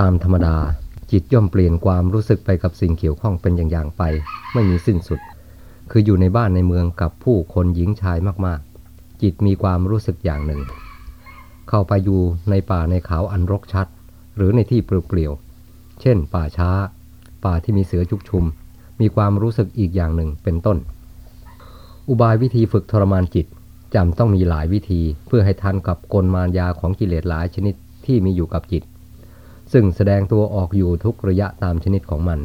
ตามธรรมดา จิตย่อมเปลี่ยนความรู้สึกไปกับสิ่งเกี่ยวข้องเป็นอย่างๆไป ไม่มีสิ้นสุด คืออยู่ในบ้านในเมืองกับผู้คนหญิงชายมากๆ จิตมีความรู้สึกอย่างหนึ่ง เข้าไปอยู่ในป่าในเขาอันรกชัด หรือในที่เปลี่ยวๆเช่น ป่าช้า ป่าที่มีเสือชุกชุม มีความรู้สึกอีกอย่างหนึ่งเป็นต้น อุบายวิธีฝึกทรมานจิตจำต้องมีหลายวิธีเพื่อให้ทันกับกลมารยาของกิเลสหลายชนิดที่มีอยู่กับจิต ซึ่งแสดงตัวออกอยู่ทุกระยะตามชนิดของมัน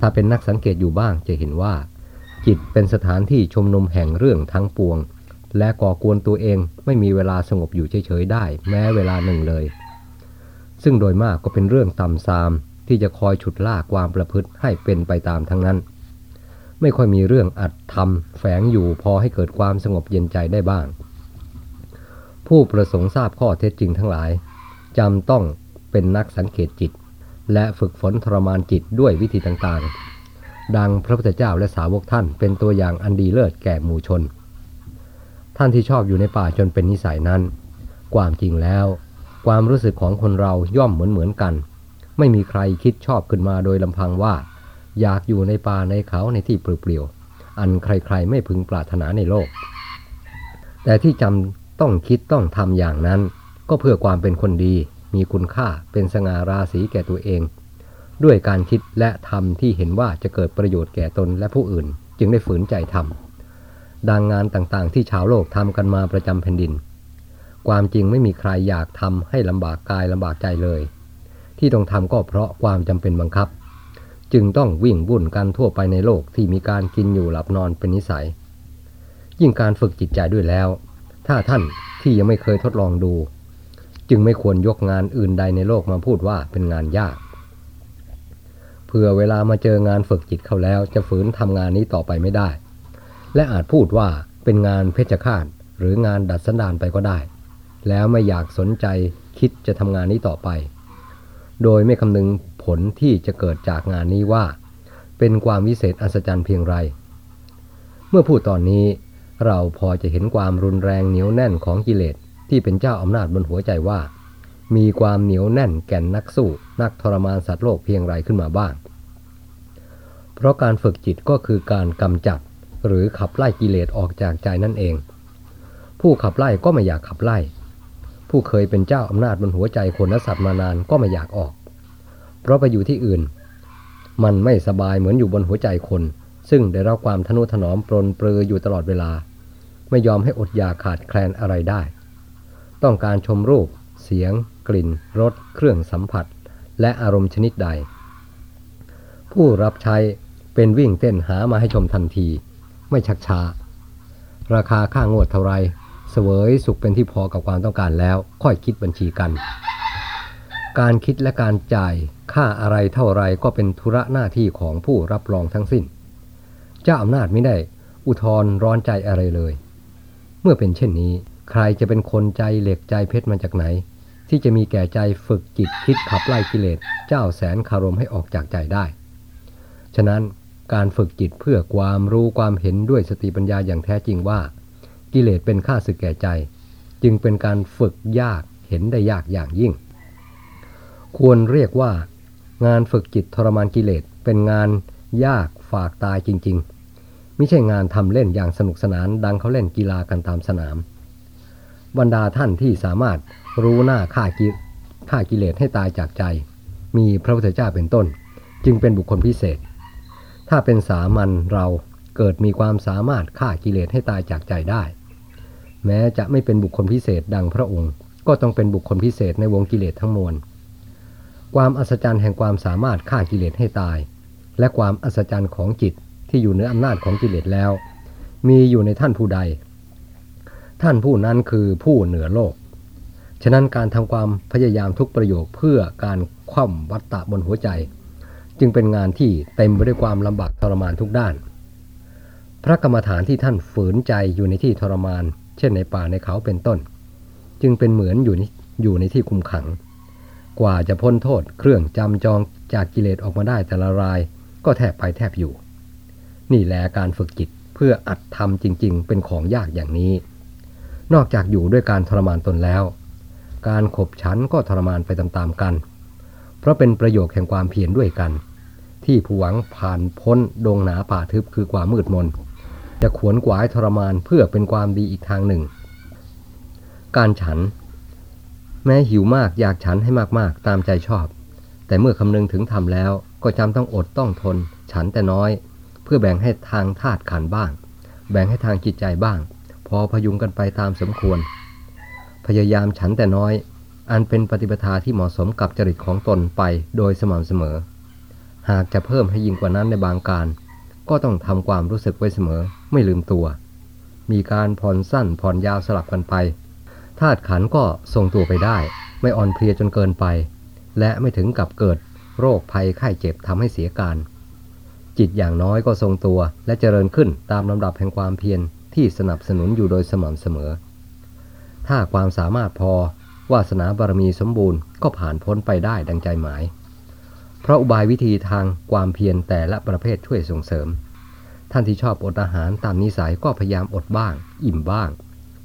ถ้าเป็นนักสังเกตอยู่บ้างจะเห็นว่า จิตเป็นสถานที่ชมนุมแห่งเรื่องทั้งปวง และก่อกวนตัวเองไม่มีเวลาสงบอยู่เฉยๆได้ แม้เวลาหนึ่งเลย ซึ่งโดยมากก็เป็นเรื่องต่ำซามที่จะคอยฉุดลากความประพฤติให้เป็นไปตามทั้งนั้น ไม่ค่อยมีเรื่องอัดทำแฝงอยู่พอให้เกิดความสงบเย็นใจได้บ้าง ผู้ประสงค์ทราบข้อเท็จจริงทั้งหลายจำต้อง เป็นนักสังเกตจิต และฝึกฝนทรมานจิตด้วยวิธีต่างๆ ดังพระพุทธเจ้าและสาวกท่านเป็นตัวอย่างอันดีเลิศแก่หมู่ชน ท่านที่ชอบอยู่ในป่าจนเป็นนิสัยนั้น ความจริงแล้ว ความรู้สึกของคนเราย่อมเหมือนเหมือนกัน ไม่มีใครคิดชอบขึ้นมาโดยลำพังว่า อยากอยู่ในป่าในเขาในที่เปลี่ยวๆอันใครๆไม่พึงปรารถนาในโลก แต่ที่จำต้องคิดต้องทำอย่างนั้นก็เพื่อความเป็นคนดี มีคุณค่าเป็นสง่าราศีแก่ตัวเอง ด้วยการคิดและทำที่เห็นว่าจะเกิดประโยชน์แก่ตนและผู้อื่น จึงได้ฝืนใจทำดังงานต่างๆ ที่ชาวโลกทำกันมาประจำแผ่นดิน ความจริงไม่มีใครอยากทำให้ลำบากกายลำบากใจเลย ที่ต้องทำก็เพราะความจำเป็นบังคับ จึงต้องวิ่งวุ่นกันทั่วไปในโลกที่มีการกินอยู่หลับนอนเป็นนิสัย ยิ่งการฝึกจิตใจด้วยแล้ว ถ้าท่านที่ยังไม่เคยทดลองดู จึงไม่ควรยกงานอื่นใดในโลกมาพูดว่าเป็นงานยากเผื่อเวลามาเจองานฝึกจิตเข้าแล้ว จะฝืนทำงานนี้ต่อไปไม่ได้ และอาจพูดว่าเป็นงานเพชฌฆาตหรืองานดัดสันดานไปก็ได้ แล้วไม่อยากสนใจคิดจะทำงานนี้ต่อไป โดยไม่คำนึงผลที่จะเกิดจากงานนี้ว่า เป็นความวิเศษอัศจรรย์เพียงไร เมื่อพูดตอนนี้เราพอจะเห็นความรุนแรงเหนียวแน่นของกิเลส ที่เป็นเจ้าอำนาจบนหัวใจว่า มีความเหนียวแน่นแก่นนักสู้ นักทรมานสัตว์โลกเพียงไรขึ้นมาบ้าง เพราะการฝึกจิตก็คือการกำจัด หรือขับไล่กิเลสออกจากใจนั่นเอง ผู้ขับไล่ก็ไม่อยากขับไล่ ผู้เคยเป็นเจ้าอำนาจบนหัวใจคนและสัตว์มานานก็ไม่อยากออก เพราะไปอยู่ที่อื่น มันไม่สบายเหมือนอยู่บนหัวใจคน ซึ่งได้รับความทนุถนอมปรนเปรืออยู่ตลอดเวลา ไม่ยอมให้อดอยากขาดแคลนอะไรได้ ต้องการชมรูป เสียง กลิ่น รส เครื่องสัมผัส และอารมณ์ชนิดใด ผู้รับใช้เป็นวิ่งเต้นหามาให้ชมทันที ไม่ชักช้า ราคาค่างวดเท่าไรเสวยสุขเป็นที่พอกับความต้องการแล้ว ค่อยคิดบัญชีกัน การคิดและการจ่ายค่าอะไรเท่าไรก็เป็นธุระหน้าที่ของผู้รับรองทั้งสิ้น เจ้าอำนาจไม่ได้ อุทธรร้อนใจอะไรเลย เมื่อเป็นเช่นนี้ ใครจะเป็นคนใจเหล็กใจเพชรมาจากไหน ที่จะมีแก่ใจฝึกจิตคิดขับไล่กิเลสเจ้าแสนคารมให้ออกจากใจได้ ฉะนั้นการฝึกจิตเพื่อความรู้ความเห็นด้วยสติปัญญาอย่างแท้จริงว่า กิเลสเป็นข้าศึกแก่ใจ จึงเป็นการฝึกยากเห็นได้ยากอย่างยิ่ง ควรเรียกว่า งานฝึกจิตทรมานกิเลสเป็นงานยากฝากตายจริง ๆ ไม่ใช่งานทำเล่นอย่างสนุกสนานดังเขาเล่นกีฬากันตามสนาม บรรดาท่านที่สามารถรู้หน้าฆ่ากิฆ่ากิเลสให้ตายจากใจ มีพระพุทธเจ้าเป็นต้น จึงเป็นบุคคลพิเศษ ถ้าเป็นสามัญเราเกิดมีความสามารถฆ่ากิเลสให้ตายจากใจได้ แม้จะไม่เป็นบุคคลพิเศษดังพระองค์ ก็ต้องเป็นบุคคลพิเศษในวงกิเลสทั้งมวล ความอัศจรรย์แห่งความสามารถฆ่ากิเลสให้ตาย และความอัศจรรย์ของจิตที่อยู่เหนืออำนาจของกิเลสแล้ว มีอยู่ในท่านผู้ใด ท่านผู้นั้นคือผู้เหนือโลก ฉะนั้นการทำความพยายามทุกประโยคเพื่อการคว่ำวัตตะบนหัวใจ จึงเป็นงานที่เต็มไปด้วยความลำบากทรมานทุกด้าน พระกรรมฐานที่ท่านฝืนใจอยู่ในที่ทรมาน เช่นในป่าในเขาเป็นต้น จึงเป็นเหมือนอยู่อยู่ในที่คุมขัง กว่าจะพ้นโทษเครื่องจำจองจากกิเลสออกมาได้แต่ละรายก็แทบไปแทบอยู่ นี่แหละการฝึกจิตเพื่ออัดทำจริง ๆ เป็นของยากอย่างนี้ นอกจากอยู่ด้วยการทรมานตนแล้ว การขบฉันก็ทรมานไปตามๆกัน เพราะเป็นประโยชน์แห่งความเพียรด้วยกัน ที่ผู้หวังผ่านพ้นดงหนาป่าทึบคือความมืดมน จะขวนกวายทรมานเพื่อเป็นความดีอีกทางหนึ่ง การฉัน แม้หิวมากอยากฉันให้มากๆตามใจชอบ แต่เมื่อคำนึงถึงทำแล้วก็จำต้องอดต้องทน ฉันแต่น้อย เพื่อแบ่งให้ทางธาตุขันบ้าง แบ่งให้ทางจิตใจบ้าง อพยุงกันไปตามสมควร พยายามฉันแต่น้อย อันเป็นปฏิปทาที่เหมาะสมกับจริตของตนไปโดยสม่ำเสมอ หากจะเพิ่มให้ยิ่งกว่านั้นในบางการ ก็ต้องทำความรู้สึกไว้เสมอ ไม่ลืมตัว มีการผ่อนสั้นผ่อนยาวสลับกันไปธาตุขันก็ทรงตัวไปได้ ไม่อ่อนเพลียจนเกินไป และไม่ถึงกับเกิดโรคภัยไข้เจ็บทำให้เสียการจิตอย่างน้อยก็ทรงตัวและเจริญขึ้นตามลำดับแห่งความเพียร ที่สนับสนุนอยู่โดยสม่ำเสมอ ถ้าความสามารถพอวาสนาบารมีสมบูรณ์ก็ผ่านพ้นไปได้ดังใจหมาย เพราะอุบายวิธีทางความเพียรแต่ละประเภทช่วยส่งเสริม ท่านที่ชอบอดอาหารตามนิสัยก็พยายามอดบ้าง อิ่มบ้าง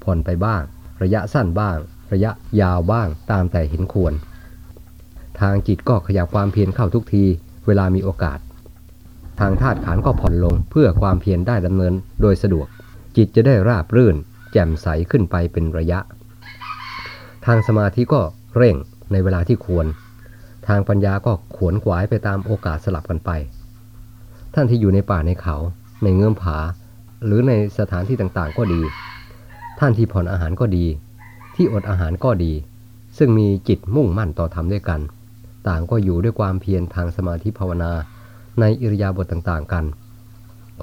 ผ่อนไปบ้าง ระยะสั้นบ้าง ระยะยาวบ้างตามแต่เห็นควร ทางจิตก็ขยับความเพียรเข้าทุกทีเวลามีโอกาส ทางธาตุขันก็ผ่อนลงเพื่อความเพียรได้ดำเนินโดยสะดวก จิตจะได้ราบรื่น แจ่มใสขึ้นไปเป็นระยะ ทางสมาธิก็เร่งในเวลาที่ควร ทางปัญญาก็ขวนขวายไปตามโอกาสสลับกันไป ท่านที่อยู่ในป่าในเขา ในเงื่อมผา หรือในสถานที่ต่างๆก็ดี ท่านที่ผ่อนอาหารก็ดี ที่อดอาหารก็ดี ซึ่งมีจิตมุ่งมั่นต่อธรรมด้วยกัน ต่างก็อยู่ด้วยความเพียรทางสมาธิภาวนา ในอิริยาบถต่างๆกัน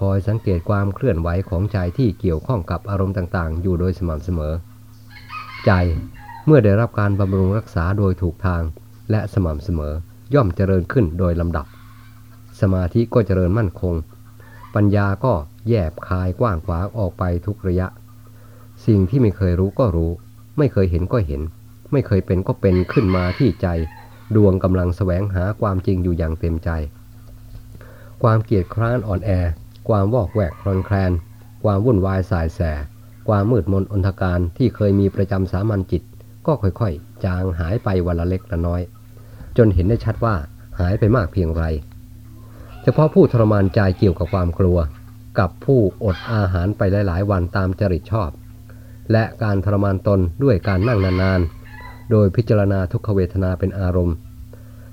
คอยสังเกตความเคลื่อนไหวของใจที่เกี่ยวข้องกับอารมณ์ต่างๆ อยู่โดยสม่ำเสมอ ใจเมื่อได้รับการบำรุงรักษาโดยถูกทาง และสม่ำเสมอย่อมเจริญขึ้นโดยลำดับ สมาธิก็เจริญมั่นคง ปัญญาก็แยบคายกว้างขวางออกไปทุกระยะ สิ่งที่ไม่เคยรู้ก็รู้ ไม่เคยเห็นก็เห็น ไม่เคยเป็นก็เป็นขึ้นมาที่ใจ ดวงกำลังแสวงหาความจริงอยู่อย่างเต็มใจ ความเกียดคร้านอ่อนแอ ความวอกแวกคลอนแคลน ความวุ่นวายสายแส ความมืดมนอนทการที่เคยมีประจำสามัญจิต ก็ค่อยๆ จางหายไปวันละเล็กละน้อย จนเห็นได้ชัดว่าหายไปมากเพียงไร เฉพาะผู้ทรมานใจเกี่ยวกับความกลัว กับผู้อดอาหารไปหลายๆ วันตามจริตชอบ และการทรมานตนด้วยการนั่งนานๆ โดยพิจารณาทุกขเวทนาเป็นอารมณ์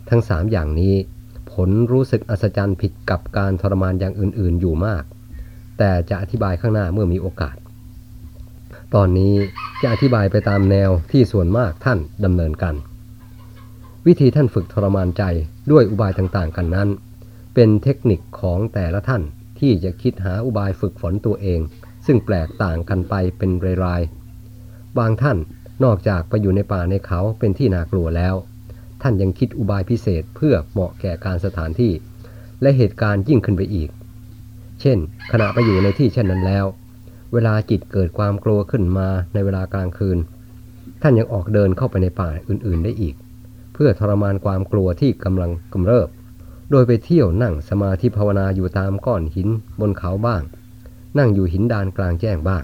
ทั้งสามอย่างนี้ ผลรู้สึกอัศจรรย์ผิดกับการทรมานอย่างอื่นๆอยู่มาก แต่จะอธิบายข้างหน้าเมื่อมีโอกาส ตอนนี้จะอธิบายไปตามแนวที่ส่วนมากท่านดำเนินกัน วิธีท่านฝึกทรมานใจด้วยอุบายต่างๆ กันนั้น เป็นเทคนิคของแต่ละท่านที่จะคิดหาอุบายฝึกฝนตัวเอง ซึ่งแปลกต่างกันไปเป็นรายๆบางท่านนอกจากไปอยู่ในป่าในเขาเป็นที่น่ากลัวแล้ว ท่านยังคิดอุบายพิเศษเพื่อเหมาะแก่การสถานที่ และเหตุการณ์ยิ่งขึ้นไปอีก เช่น ขณะไปอยู่ในที่เช่นนั้นแล้ว เวลาจิตเกิดความกลัวขึ้นมาในเวลากลางคืน ท่านยังออกเดินเข้าไปในป่าอื่นๆได้อีก เพื่อทรมานความกลัวที่กำลังกำเริบ โดยไปเที่ยวนั่งสมาธิภาวนาอยู่ตามก้อนหินบนเขาบ้าง นั่งอยู่หินดานกลางแจ้งบ้าง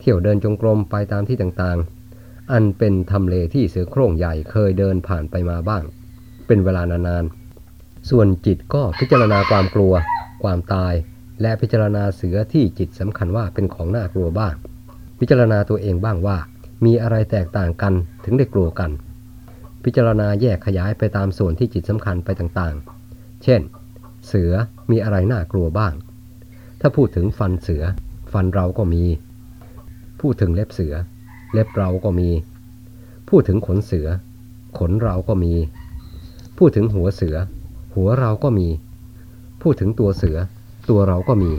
เที่ยวเดินจงกรมไปตามที่ต่างๆ อันเป็นทำเลที่เสือโคร่งใหญ่เคยเดินผ่านไปมาบ้าง เป็นเวลานานๆ ส่วนจิตก็พิจารณาความกลัว ความตาย และพิจารณาเสือที่จิตสำคัญว่าเป็นของน่ากลัวบ้าง พิจารณาตัวเองบ้างว่า มีอะไรแตกต่างกันถึงได้กลัวกัน พิจารณาแยกขยายไปตามส่วนที่จิตสำคัญไปต่างๆ เช่น เสือมีอะไรน่ากลัวบ้าง ถ้าพูดถึงฟันเสือ ฟันเราก็มี พูดถึงเล็บเสือ เล็บเราก็มี พูดถึงขนเสือ ขนเราก็มี พูดถึงหัวเสือ หัวเราก็มี พูดถึงตัวเสือ ตัวเราก็มี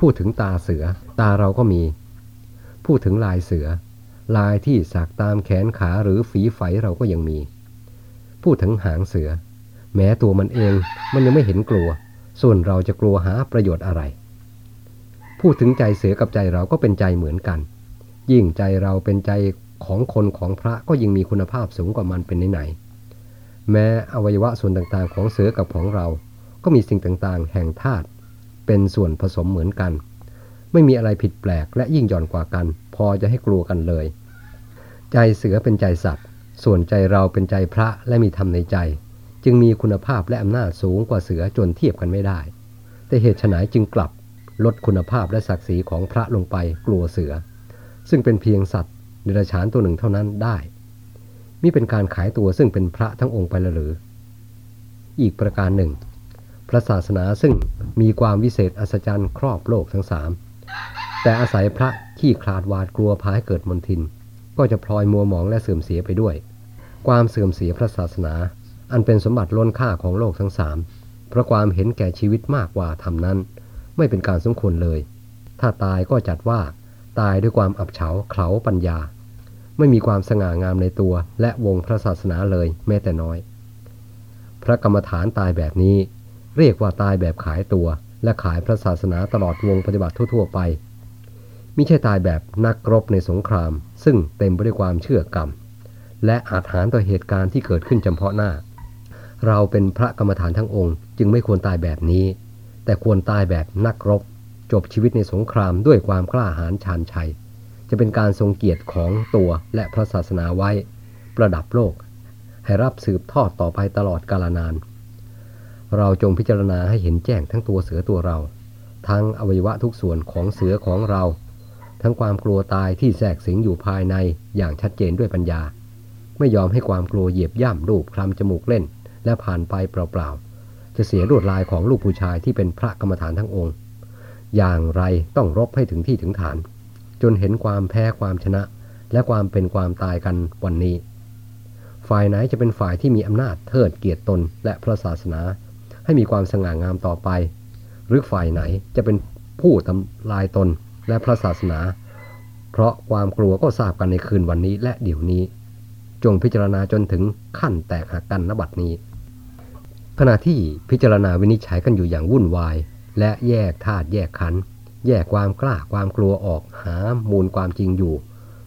พูดถึงตาเสือ ตาเราก็มี พูดถึงลายเสือ ลายที่สักตามแขนขาหรือฝีไฝเราก็ยังมี พูดถึงหางเสือ แม้ตัวมันเองมันยังไม่เห็นกลัว ส่วนเราจะกลัวหาประโยชน์อะไร พูดถึงใจเสือกับใจเราก็เป็นใจเหมือนกัน ยิ่งใจเราเป็นใจของคนของพระก็ยิ่งมีคุณภาพสูงกว่ามันเป็นไหนๆแม้อวัยวะส่วนต่างๆ ของเสือกับของเรา ก็มีสิ่งต่างๆ แห่งธาตุเป็นส่วนผสมเหมือนกัน ไม่มีอะไรผิดแปลกและยิ่งหย่อนกว่ากัน พอจะให้กลัวกันเลย ใจเสือเป็นใจสัตว์ ส่วนใจเราเป็นใจพระและมีธรรมในใจ จึงมีคุณภาพและอำนาจสูงกว่าเสือจนเทียบกันไม่ได้ แต่เหตุฉนจึงกลับลดคุณภาพและศักดิ์ศรีของพระลงไปกลัวเสือ ซึ่งเป็นเพียงสัตว์เดรัจฉานตัวหนึ่งเท่านั้นได้มิเป็นการขายตัวซึ่งเป็นพระทั้งองค์ไปหรือ อีกประการหนึ่ง พระศาสนาซึ่งมีความวิเศษอัศจรรย์ครอบโลกทั้งสามแต่อาศัยพระขี้คลาดวาดกลัวพาให้เกิดมนทิน ก็จะพลอยมัวหมองและเสื่อมเสียไปด้วย ความเสื่อมเสียพระศาสนา อันเป็นสมบัติล้นค่าของโลกทั้งสามเพราะความเห็นแก่ชีวิตมากกว่าทำนั้น ไม่เป็นการสมควรเลย ถ้าตายก็จัดว่า ตายด้วยความอับเฉาเขลาปัญญา ไม่มีความสง่างามในตัว และวงพระศาสนาเลยแม้แต่น้อย พระกรรมฐานตายแบบนี้ เรียกว่าตายแบบขายตัว และขายพระศาสนาตลอดวงปฏิบัติทั่ว ๆ ไปมิใช่ตายแบบนักรบในสงคราม ซึ่งเต็มไปด้วยความเชื่อกรรม และอาจหารต่อเหตุการณ์ที่เกิดขึ้นจำเพาะหน้า เราเป็นพระกรรมฐานทั้งองค์ จึงไม่ควรตายแบบนี้ แต่ควรตายแบบนักรบ จบชีวิตในสงครามด้วยความกล้าหาญชาญชัย จะเป็นการทรงเกียรติของตัวและพระศาสนาไว้ ประดับโลก ให้รับสืบทอดต่อไปตลอดกาลนาน เราจงพิจารณาให้เห็นแจ้งทั้งตัวเสือตัวเรา ทั้งอวัยวะทุกส่วนของเสือของเรา ทั้งความกลัวตายที่แทรกสิงอยู่ภายในอย่างชัดเจนด้วยปัญญา ไม่ยอมให้ความกลัวเหยียบย่ำรูปคลำจมูกเล่น และผ่านไปเปล่าๆจะเสียรวดลายของลูกผู้ชายที่เป็นพระกรรมฐานทั้งองค์ อย่างไรต้องรบให้ถึงที่ถึงฐาน จนเห็นความแพ้ความชนะ และความเป็นความตายกันวันนี้ ฝ่ายไหนจะเป็นฝ่ายที่มีอำนาจเทิดเกียรติตนและพระศาสนา ให้มีความสง่างามต่อไป หรือฝ่ายไหนจะเป็นผู้ทำลายตนและพระศาสนา เพราะความกลัวก็ทราบกันในคืนวันนี้และเดี๋ยวนี้ จงพิจารณาจนถึงขั้นแตกหักกันนบัดนี้ ขณะที่พิจารณาวินิจฉัยกันอยู่อย่างวุ่นวาย และแยกธาตุแยกขัน แยกความกล้าความกลัวออกหามูลความจริงอยู่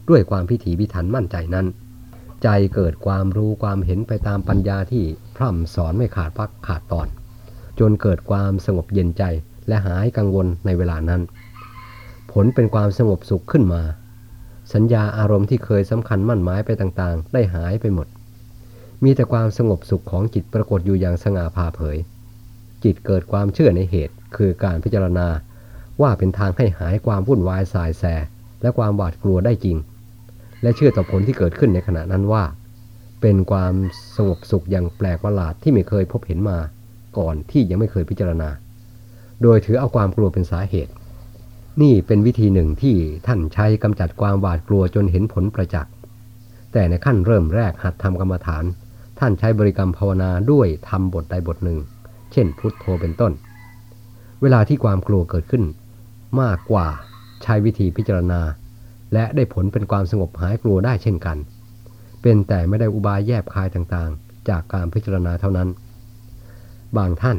ด้วยความพิถีพิถันมั่นใจนั้น ใจเกิดความรู้ความเห็นไปตามปัญญาที่พร่ำสอนไม่ขาดพักขาดตอน จนเกิดความสงบเย็นใจและหายกังวลในเวลานั้น ผลเป็นความสงบสุขขึ้นมา สัญญาอารมณ์ที่เคยสำคัญมั่นหมายไปต่างๆ ได้หายไปหมด มีแต่ความสงบสุขของจิตปรากฏอยู่อย่างสง่าผ่าเผย จิตเกิดความเชื่อในเหตุ คือการพิจารณา ว่าเป็นทางให้หายความวุ่นวายสายแส และความหวาดกลัวได้จริง และเชื่อต่อผลที่เกิดขึ้นในขณะนั้นว่า เป็นความสงบสุขอย่างแปลกประหลาดที่ไม่เคยพบเห็นมา ก่อนที่ยังไม่เคยพิจารณา โดยถือเอาความกลัวเป็นสาเหตุ นี่เป็นวิธีหนึ่งที่ท่านใช้กำจัดความหวาดกลัวจนเห็นผลประจักษ์แต่ในขั้นเริ่มแรกหัดทำกรรมฐาน ท่านใช้บริกรรมภาวนาด้วยทำบทใดบทหนึ่ง เช่นพุทโธเป็นต้น เวลาที่ความกลัวเกิดขึ้น มากกว่าใช้วิธีพิจารณา และได้ผลเป็นความสงบหายกลัวได้เช่นกัน เป็นแต่ไม่ได้อุบายแยบคายต่างๆ จากการพิจารณาเท่านั้น บางท่าน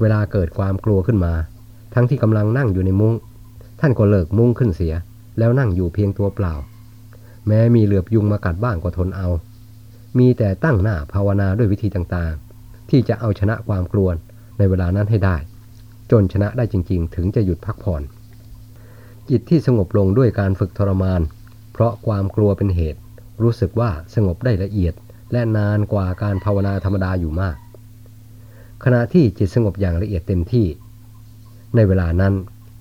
เวลาเกิดความกลัวขึ้นมา ทั้งที่กำลังนั่งอยู่ในมุง้ง ท่านก็เลิกมุ้งขึ้นเสีย แล้วนั่งอยู่เพียงตัวเปล่า แม้มีเหลือบยุงมากัดบ้างก็ทนเอา มีแต่ตั้งหน้าภาวนาด้วยวิธีต่างๆ ที่จะเอาชนะความกลัวในเวลานั้นให้ได้ จนชนะได้จริง ๆ ถึงจะหยุดพักผ่อน จิตที่สงบลงด้วยการฝึกทรมาน เพราะความกลัวเป็นเหตุ รู้สึกว่าสงบได้ละเอียด และนานกว่าการภาวนาธรรมดาอยู่มาก ขณะที่จิตสงบอย่างละเอียดเต็มที่ ในเวลานั้น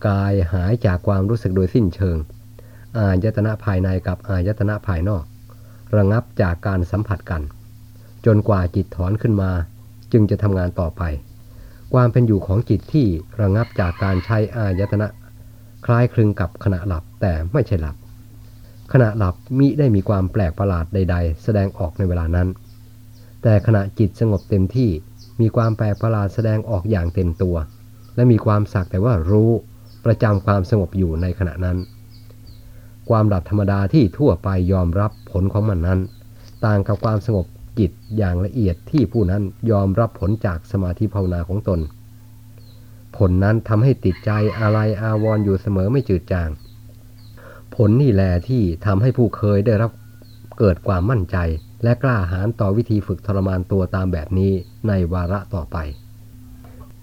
กายหายจากความรู้สึกโดยสิ้นเชิง อายตนะภายในกับอายตนะภายนอก ระงับจากการสัมผัสกัน จนกว่าจิตถอนขึ้นมา จึงจะทำงานต่อไป ความเป็นอยู่ของจิตที่ระงับจากการใช้อายตนะ คล้ายคลึงกับขณะหลับแต่ไม่ใช่หลับ ขณะหลับมิได้มีความแปลกประหลาดใด ๆ แสดงออกในเวลานั้น แต่ขณะจิตสงบเต็มที่มีความแปลกประหลาดแสดงออกอย่างเต็มตัว และมีความสักแต่ว่ารู้ประจำความสงบอยู่ในขณะนั้น ความหลับธรรมดาที่ทั่วไปยอมรับผลของมันนั้น ต่างกับความสงบ จิตอย่างละเอียดที่ผู้นั้นยอมรับผลจากสมาธิภาวนาของตน ผลนั้นทำให้ติดใจอะไรอาวรออยู่เสมอไม่จืดจาง ผลนี่แหละที่ทำให้ผู้เคยได้รับเกิดความมั่นใจ และกล้าหาญต่อวิธีฝึกทรมานตัวตามแบบนี้ในวาระต่อไป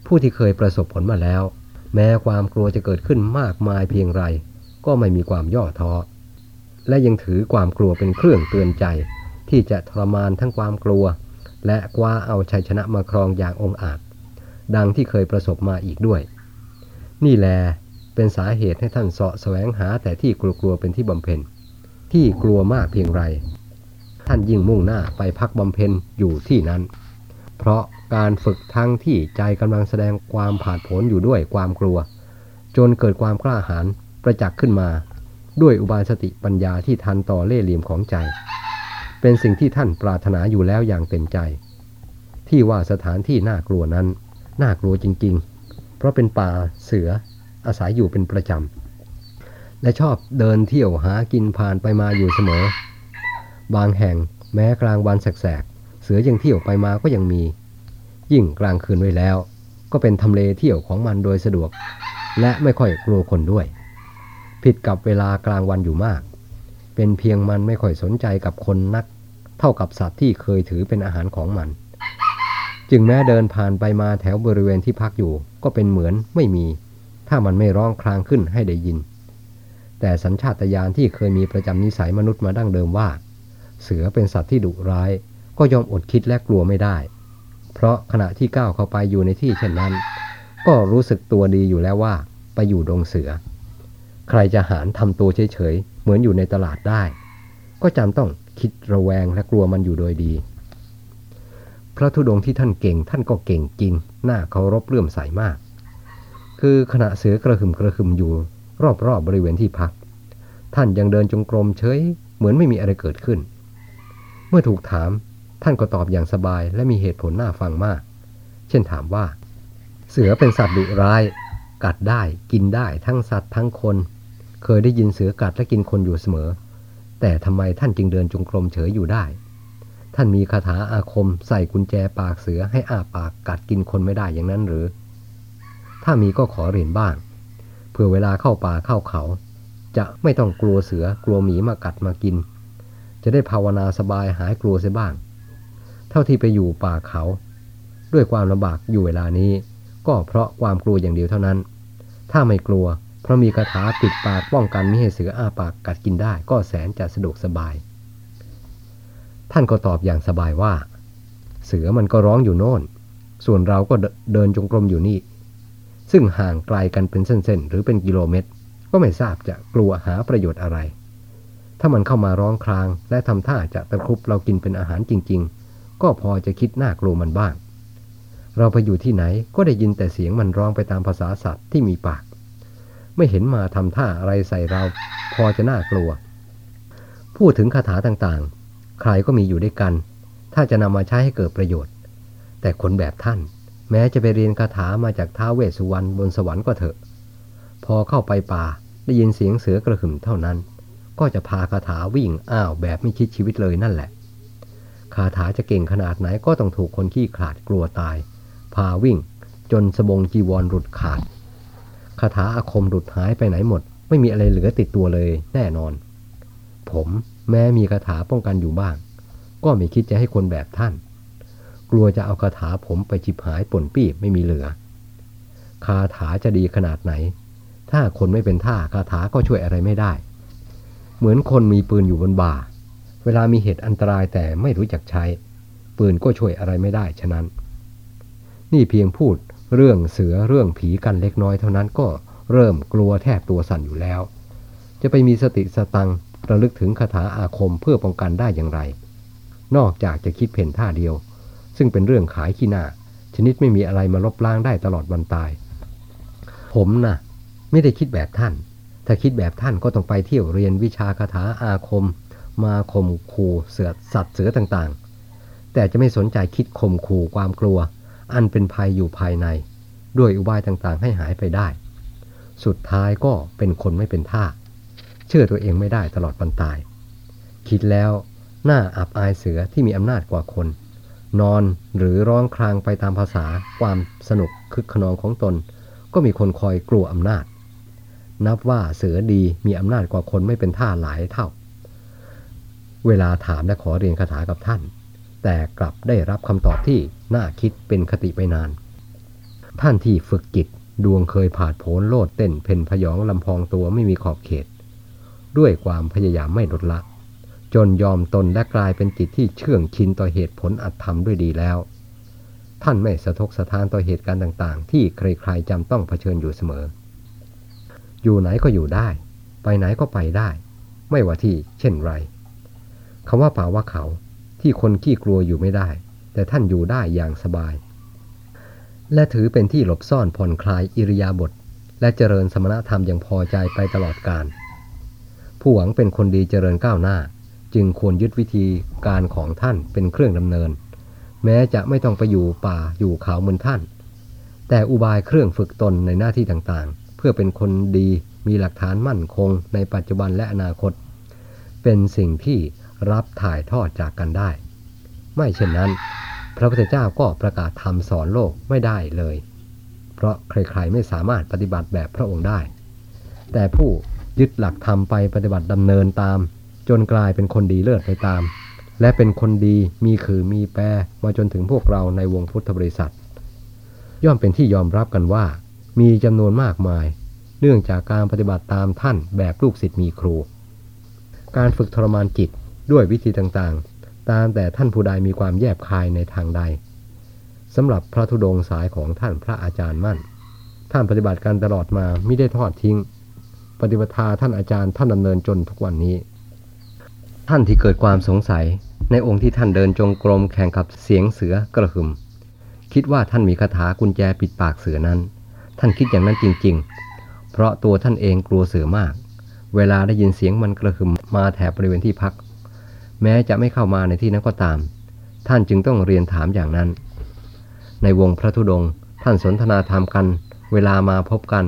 ผู้ที่เคยประสบผลมาแล้ว แม้ความกลัวจะเกิดขึ้นมากมายเพียงไร ก็ไม่มีความย่อท้อและยังถือความกลัวเป็นเครื่องเตือนใจ ที่จะทรมานทั้งความกลัว และคว้าเอาชัยชนะมาครองอย่างองอาจ ดังที่เคยประสบมาอีกด้วย นี่แลเป็นสาเหตุให้ท่านเสาะแสวงหาแต่ที่กลัวๆเป็นที่บำเพ็ญ ที่กลัวมากเพียงไร ท่านยิ่งมุ่งหน้าไปพักบำเพ็ญอยู่ที่นั้น เพราะการฝึกทั้งที่ใจกำลังแสดงความผาดโผนอยู่ด้วยความกลัว จนเกิดความกล้าหาญประจักษ์ขึ้นมา ด้วยอุบายสติปัญญาที่ทันต่อเล่ห์เหลี่ยมของใจ เป็นสิ่งที่ท่านปรารถนาอยู่แล้วอย่างเต็มใจ ที่ว่าสถานที่น่ากลัวนั้น น่ากลัวจริง ๆ เพราะเป็นป่าเสืออาศัยอยู่เป็นประจำ และชอบเดินเที่ยวหากินผ่านไปมาอยู่เสมอ บางแห่งแม้กลางวันแสกๆ เสือยังเที่ยวไปมาก็ยังมี ยิ่งกลางคืนไว้แล้ว ก็เป็นทำเลเที่ยวของมันโดยสะดวก และไม่ค่อยกลัวคนด้วย ผิดกับเวลากลางวันอยู่มาก เป็นเพียงมันไม่ค่อยสนใจกับคนนัก เท่ากับสัตว์ที่เคยถือเป็นอาหารของมัน จึงแม้เดินผ่านไปมาแถวบริเวณที่พักอยู่ ก็เป็นเหมือนไม่มี ถ้ามันไม่ร้องครางขึ้นให้ได้ยิน แต่สัญชาตญาณที่เคยมีประจำนิสัยมนุษย์มาดั้งเดิมว่า เสือเป็นสัตว์ที่ดุร้าย ก็ยอมอดคิดและกลัวไม่ได้ เพราะขณะที่ก้าวเข้าไปอยู่ในที่เช่นนั้น ก็รู้สึกตัวดีอยู่แล้วว่า ไปอยู่ดงเสือ ใครจะหารทำตัวเฉยๆเหมือนอยู่ในตลาดได้ ก็จำต้อง คิดระแวงและกลัวมันอยู่โดยดี พระธุดงค์ที่ท่านเก่งท่านก็เก่งจริง น่าเคารพเลื่อมใสมาก คือขณะเสือกระหึ่มกระหึ่มอยู่ รอบๆบบริเวณที่พัก ท่านยังเดินจงกรมเฉยเหมือนไม่มีอะไรเกิดขึ้น เมื่อถูกถามท่านก็ตอบอย่างสบายและมีเหตุผลน่าฟังมาก เช่นถามว่า เสือเป็นสัตว์ดุร้าย กัดได้กินได้ทั้งสัตว์ทั้งคน เคยได้ยินเสือกัดและกินคนอยู่เสมอ แต่ทำไมท่านจึงเดินจงกรมเฉยอยู่ได้ ท่านมีคาถาอาคมใส่กุญแจปากเสือให้อาปากกัดกินคนไม่ได้อย่างนั้นหรือ ถ้ามีก็ขอเรียนบ้าง เพื่อเวลาเข้าป่าเข้าเขา จะไม่ต้องกลัวเสือกลัวหมีมากัดมากิน จะได้ภาวนาสบายหายกลัวเสียบ้าง เท่าที่ไปอยู่ป่าเขา ด้วยความลำบากอยู่เวลานี้ ก็เพราะความกลัวอย่างเดียวเท่านั้น ถ้าไม่กลัว เพราะมีคาถาปิดปากป้องกันไม่ให้เสืออ้าปากกัดกินได้ก็แสนจะสะดวกสบาย ท่านก็ตอบอย่างสบายว่า เสือมันก็ร้องอยู่โน่น ส่วนเราก็เดินจงกรมอยู่นี่ ซึ่งห่างไกลกันเป็นเส้นๆ หรือเป็นกิโลเมตร ก็ไม่ทราบจะกลัวหาประโยชน์อะไร ถ้ามันเข้ามาร้องคราง และทำท่าจะตะครุบเรากินเป็นอาหารจริง ๆ ก็พอจะคิดน่ากลัวมันบ้าง เราไปอยู่ที่ไหนก็ได้ยินแต่เสียงมันร้องไปตามภาษาสัตว์ที่มีปาก ไม่เห็นมาทำท่าอะไรใส่เรา พอจะน่ากลัว พูดถึงคาถาต่างๆ ใครก็มีอยู่ด้วยกัน ถ้าจะนำมาใช้ให้เกิดประโยชน์ แต่คนแบบท่าน แม้จะไปเรียนคาถามาจากท้าเวสสุวรรณบนสวรรค์ก็เถอะ พอเข้าไปป่าได้ยินเสียงเสือกระหึ่มเท่านั้น ก็จะพาคาถาวิ่งอ้าวแบบไม่คิดชีวิตเลยนั่นแหละ คาถาจะเก่งขนาดไหนก็ต้องถูกคนขี้ขลาดกลัวตาย พาวิ่งจนสบงจีวรหลุดขาด คาถาอาคมหลุดหายไปไหนหมด ไม่มีอะไรเหลือติดตัวเลย แน่นอน ผมแม้มีคาถาป้องกันอยู่บ้าง ก็ไม่คิดจะให้คนแบบท่าน กลัวจะเอาคาถาผมไปจิบหายป่นปี้ไม่มีเหลือ คาถาจะดีขนาดไหน ถ้าคนไม่เป็นท่าคาถาก็ช่วยอะไรไม่ได้ เหมือนคนมีปืนอยู่บนบ่า เวลามีเหตุอันตรายแต่ไม่รู้จักใช้ ปืนก็ช่วยอะไรไม่ได้ฉะนั้น นี่เพียงพูด เรื่องเสือเรื่องผีกันเล็กน้อยเท่านั้นก็เริ่มกลัวแทบตัวสั่นอยู่แล้ว จะไปมีสติสตังระลึกถึงคาถาอาคมเพื่อป้องกันได้อย่างไร นอกจากจะคิดเพ่นท่าเดียว ซึ่งเป็นเรื่องขายขี้หน้า ชนิดไม่มีอะไรมาลบล้างได้ตลอดวันตาย ผมนะ่ะ ไม่ได้คิดแบบท่าน ถ้าคิดแบบท่านก็ต้องไปเที่ยวเรียนวิชาคาถาอาคม มาข่มขู่เสือสัตว์เสือต่างๆ แต่จะไม่สนใจคิดข่มขู่ความกลัว อันเป็นภัยอยู่ภายใน ด้วยอุบายต่างๆให้หายไปได้ สุดท้ายก็เป็นคนไม่เป็นท่า เชื่อตัวเองไม่ได้ตลอดวันตาย คิดแล้วหน้าอับอายเสือที่มีอำนาจกว่าคน นอนหรือร้องครางไปตามภาษาความสนุกคึกขนองของตน ก็มีคนคอยกลัวอำนาจ นับว่าเสือดีมีอำนาจกว่าคนไม่เป็นท่าหลายเท่า เวลาถามและขอเรียนคาถากับท่าน แต่กลับได้รับคำตอบที่น่าคิดเป็นคติไปนาน ท่านที่ฝึกจิตดวงเคยผาดโผนโลดเต้นเพ่นพยองลำพองตัวไม่มีขอบเขต ด้วยความพยายามไม่ลดละ จนยอมตนและกลายเป็นจิตที่เชื่องชินต่อเหตุผลอัตธรรมด้วยดีแล้ว ท่านไม่สะทกสะทานต่อเหตุการณ์ต่างๆ ที่ใครๆจำต้องเผชิญอยู่เสมอ อยู่ไหนก็อยู่ได้ ไปไหนก็ไปได้ ไม่ว่าที่เช่นไรคำว่าป่าว่าเขา ที่คนขี้กลัวอยู่ไม่ได้ แต่ท่านอยู่ได้อย่างสบาย และถือเป็นที่หลบซ่อนผ่อนคลายอิริยาบถและเจริญสมณธรรมอย่างพอใจไปตลอดกาลผู้หวังเป็นคนดีเจริญก้าวหน้า จึงควรยึดวิธีการของท่านเป็นเครื่องดำเนิน แม้จะไม่ต้องไปอยู่ป่าอยู่เขาเหมือนท่าน แต่อุบายเครื่องฝึกตนในหน้าที่ต่างๆ เพื่อเป็นคนดีมีหลักฐานมั่นคงในปัจจุบันและอนาคต เป็นสิ่งที่ รับถ่ายทอดจากกันได้ ไม่เช่นนั้น พระพุทธเจ้าก็ประกาศธรรมสอนโลกไม่ได้เลย เพราะใครๆไม่สามารถปฏิบัติแบบพระองค์ได้ แต่ผู้ยึดหลักธรรมไปปฏิบัติดำเนินตาม จนกลายเป็นคนดีเลิศไปตาม และเป็นคนดีมีคือมีแปรมาจนถึงพวกเราในวงพุทธบริษัท ย่อมเป็นที่ยอมรับกันว่า มีจำนวนมากมาย เนื่องจากการปฏิบัติตามท่านแบบลูกศิษย์มีครู การฝึกทรมานจิต ด้วยวิธีต่างๆ ตามแต่ท่านผู้ใดมีความแยบคายในทางใดสำหรับพระธุดงสายของท่านพระอาจารย์มั่น ท่านปฏิบัติการตลอดมาไม่ได้ทอดทิ้ง ปฏิบัติท่านอาจารย์ท่านดำเนินจนทุกวันนี้ ท่านที่เกิดความสงสัยในองค์ที่ท่านเดินจงกรมแข่งกับเสียงเสือกระหึ่มคิดว่าท่านมีคาถากุญแจปิดปากเสือนั้น ท่านคิดอย่างนั้นจริง ๆ เพราะตัวท่านเองกลัวเสือมาก เวลาได้ยินเสียงมันกระหึ่มมาแถบบริเวณที่พัก แม้จะไม่เข้ามาในที่นั้นก็ตาม ท่านจึงต้องเรียนถามอย่างนั้น ในวงพระธุดงค์ท่านสนทนาธรรมกัน เวลามาพบกัน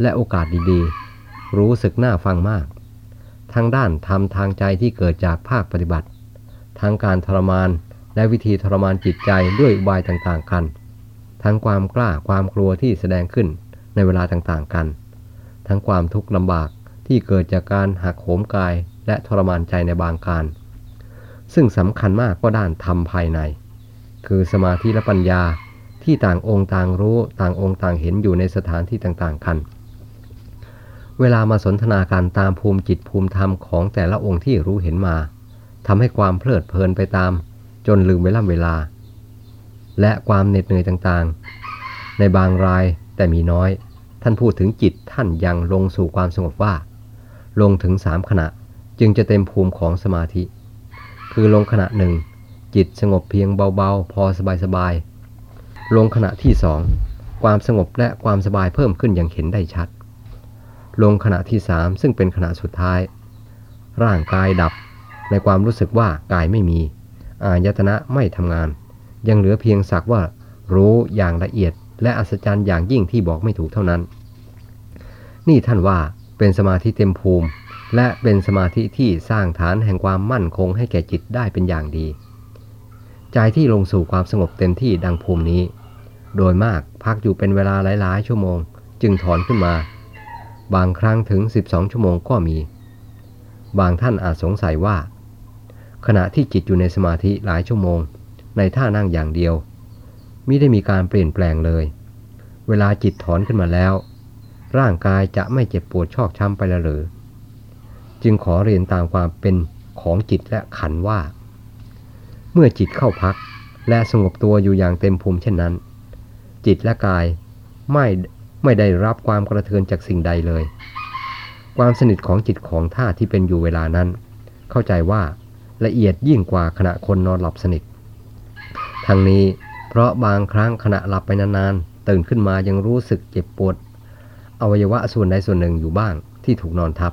และโอกาสดีๆ รู้สึกน่าฟังมาก ทั้งด้านธรรมทางใจที่เกิดจากภาคปฏิบัติ ทั้งการทรมานและวิธีทรมานจิตใจด้วยอุบายต่างๆกัน ทั้งความกล้าความกลัวที่แสดงขึ้นในเวลาต่างๆกัน ทั้งความทุกข์ลำบากที่เกิดจากการหักโหมกายและทรมานใจในบางการ ซึ่งสำคัญมากก็ด้านธรรมภายใน คือสมาธิและปัญญาที่ต่างองค์ต่างรู้ต่างองค์ต่างเห็นอยู่ในสถานที่ต่างๆกัน เวลามาสนทนาการตามภูมิจิตภูมิธรรมของแต่ละองค์ที่รู้เห็นมาทำให้ความเพลิดเพลินไปตาม จนลืมเวลาเวลา และความเหน็ดเหนื่อยต่างๆ ในบางรายแต่มีน้อย ท่านพูดถึงจิตท่านยังลงสู่ความสงบว่า ลงถึงสามขณะจึงจะเต็มภูมิของสมาธิ คือลงขณะหนึ่ง จิตสงบเพียงเบาๆ พอสบายๆ ลงขณะที่สองความสงบและความสบายเพิ่มขึ้นอย่างเห็นได้ชัด ลงขณะที่สามซึ่งเป็นขณะสุดท้าย ร่างกายดับ ในความรู้สึกว่ากายไม่มี อายตนะไม่ทำงาน ยังเหลือเพียงสักว่า รู้อย่างละเอียด และอัศจรรย์อย่างยิ่งที่บอกไม่ถูกเท่านั้น นี่ท่านว่าเป็นสมาธิเต็มภูมิ และเป็นสมาธิที่สร้างฐานแห่งความมั่นคงให้แก่จิตได้เป็นอย่างดี ใจที่ลงสู่ความสงบเต็มที่ดังภูมินี้ โดยมากพักอยู่เป็นเวลาหลายๆ ชั่วโมง จึงถอนขึ้นมา บางครั้งถึง 12 ชั่วโมงก็มี บางท่านอาจสงสัยว่า ขณะที่จิตอยู่ในสมาธิหลายชั่วโมง ในท่านั่งอย่างเดียวมิได้มีการเปลี่ยนแปลงเลย เวลาจิตถอนขึ้นมาแล้ว ร่างกายจะไม่เจ็บปวดชอกช้ำไปละหรือ จึงขอเรียนตามความเป็นของจิตและขันว่า เมื่อจิตเข้าพักและสงบตัวอยู่อย่างเต็มภูมิเช่นนั้น จิตและกายไม่ไม่ได้รับความกระเทือนจากสิ่งใดเลย ความสนิทของจิตของท่าที่เป็นอยู่เวลานั้น เข้าใจว่าละเอียดยิ่งกว่าขณะคนนอนหลับสนิททั้งนี้เพราะบางครั้งขณะหลับไปนานๆตื่นขึ้นมายังรู้สึกเจ็บปวดอวัยวะส่วนใดส่วนหนึ่งอยู่บ้างที่ถูกนอนทับ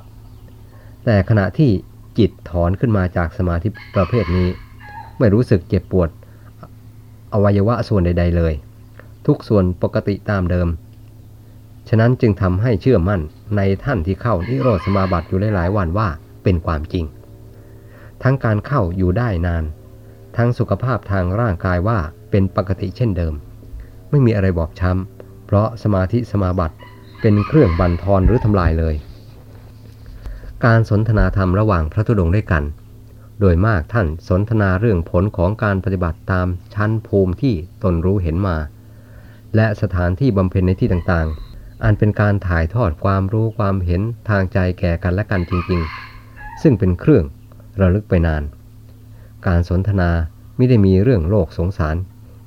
แต่ขณะที่จิตถอนขึ้นมาจากสมาธิประเภทนี้ ไม่รู้สึกเจ็บปวดอวัยวะส่วนใด ๆ เลย ทุกส่วนปกติตามเดิม ฉะนั้นจึงทำให้เชื่อมั่นในท่านที่เข้านิโรธสมาบัติอยู่หลายๆวันว่าเป็นความจริง ทั้งการเข้าอยู่ได้นาน ทั้งสุขภาพทางร่างกายว่าเป็นปกติเช่นเดิม ไม่มีอะไรบอบช้ำเพราะสมาธิสมาบัติเป็นเครื่องบันทอนหรือทำลายเลย การสนทนาธรรมระหว่างพระธุดงค์ด้วยกัน โดยมากท่านสนทนาเรื่องผลของการปฏิบัติตามชั้นภูมิที่ตนรู้เห็นมา และสถานที่บำเพ็ญในที่ต่างๆ อันเป็นการถ่ายทอดความรู้ความเห็นทางใจแก่กันและกันจริงๆ ซึ่งเป็นเครื่องระลึกไปนาน การสนทนาไม่ได้มีเรื่องโลกสงสาร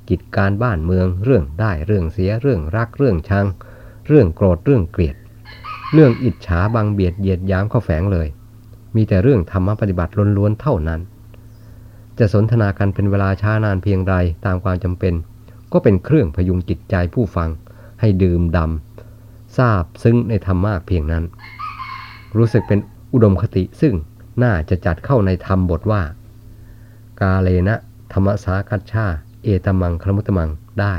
กิจการบ้านเมืองเรื่องได้เรื่องเสียเรื่องรักเรื่องชัง เรื่องโกรธเรื่องเกลียด เรื่องอิจฉาบังเบียดเยียดย้ำเข้าแฝงเลย มีแต่เรื่องธรรมปฏิบัติล้วนๆเท่านั้น จะสนทนากันเป็นเวลาช้านานเพียงใดตามความจำเป็น ก็เป็นเครื่องพยุงจิตใจผู้ฟัง ให้ดื่มดำทราบซึ้งในธรรมมากเพียงนั้น รู้สึกเป็นอุดมคติซึ่งน่าจะจัดเข้าในธรรมบทว่า กาเลนะธรรมสากัจชา เอตมังครมุตมังได้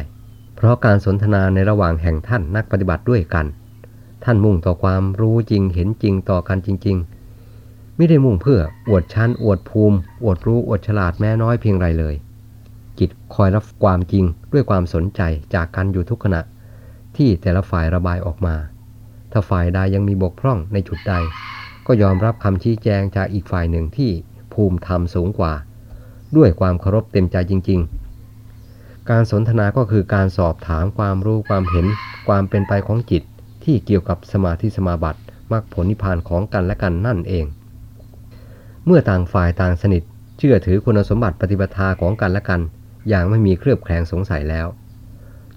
เพราะการสนทนาในระหว่างแห่งท่านนักปฏิบัติด้วยกัน ท่านมุ่งต่อความรู้จริงเห็นจริงต่อกันจริง ๆ ไม่ได้มุ่งเพื่ออวดชั้นอวดภูมิ อวดรู้อวดฉลาดแม้น้อยเพียงไรเลย จิตคอยรับความจริงด้วยความสนใจจากกันอยู่ทุกขณะ ที่แต่ละฝ่ายระบายออกมา ถ้าฝ่ายใดยังมีบกพร่องในจุดใด ก็ยอมรับคำชี้แจงจากอีกฝ่ายหนึ่งที่ภูมิธรรมสูงกว่า ด้วยความเคารพเต็มใจจริง ๆ การสนทนาก็คือการสอบถามความรู้ความเห็นความเป็นไปของจิต ที่เกี่ยวกับสมาธิสมาบัติมรรคผลนิพพานของกันและกันนั่นเอง เมื่อต่างฝ่ายต่างสนิท เชื่อถือคุณสมบัติปฏิปทาของกันและกัน อย่างไม่มีเครือบแคลงสงสัยแล้ว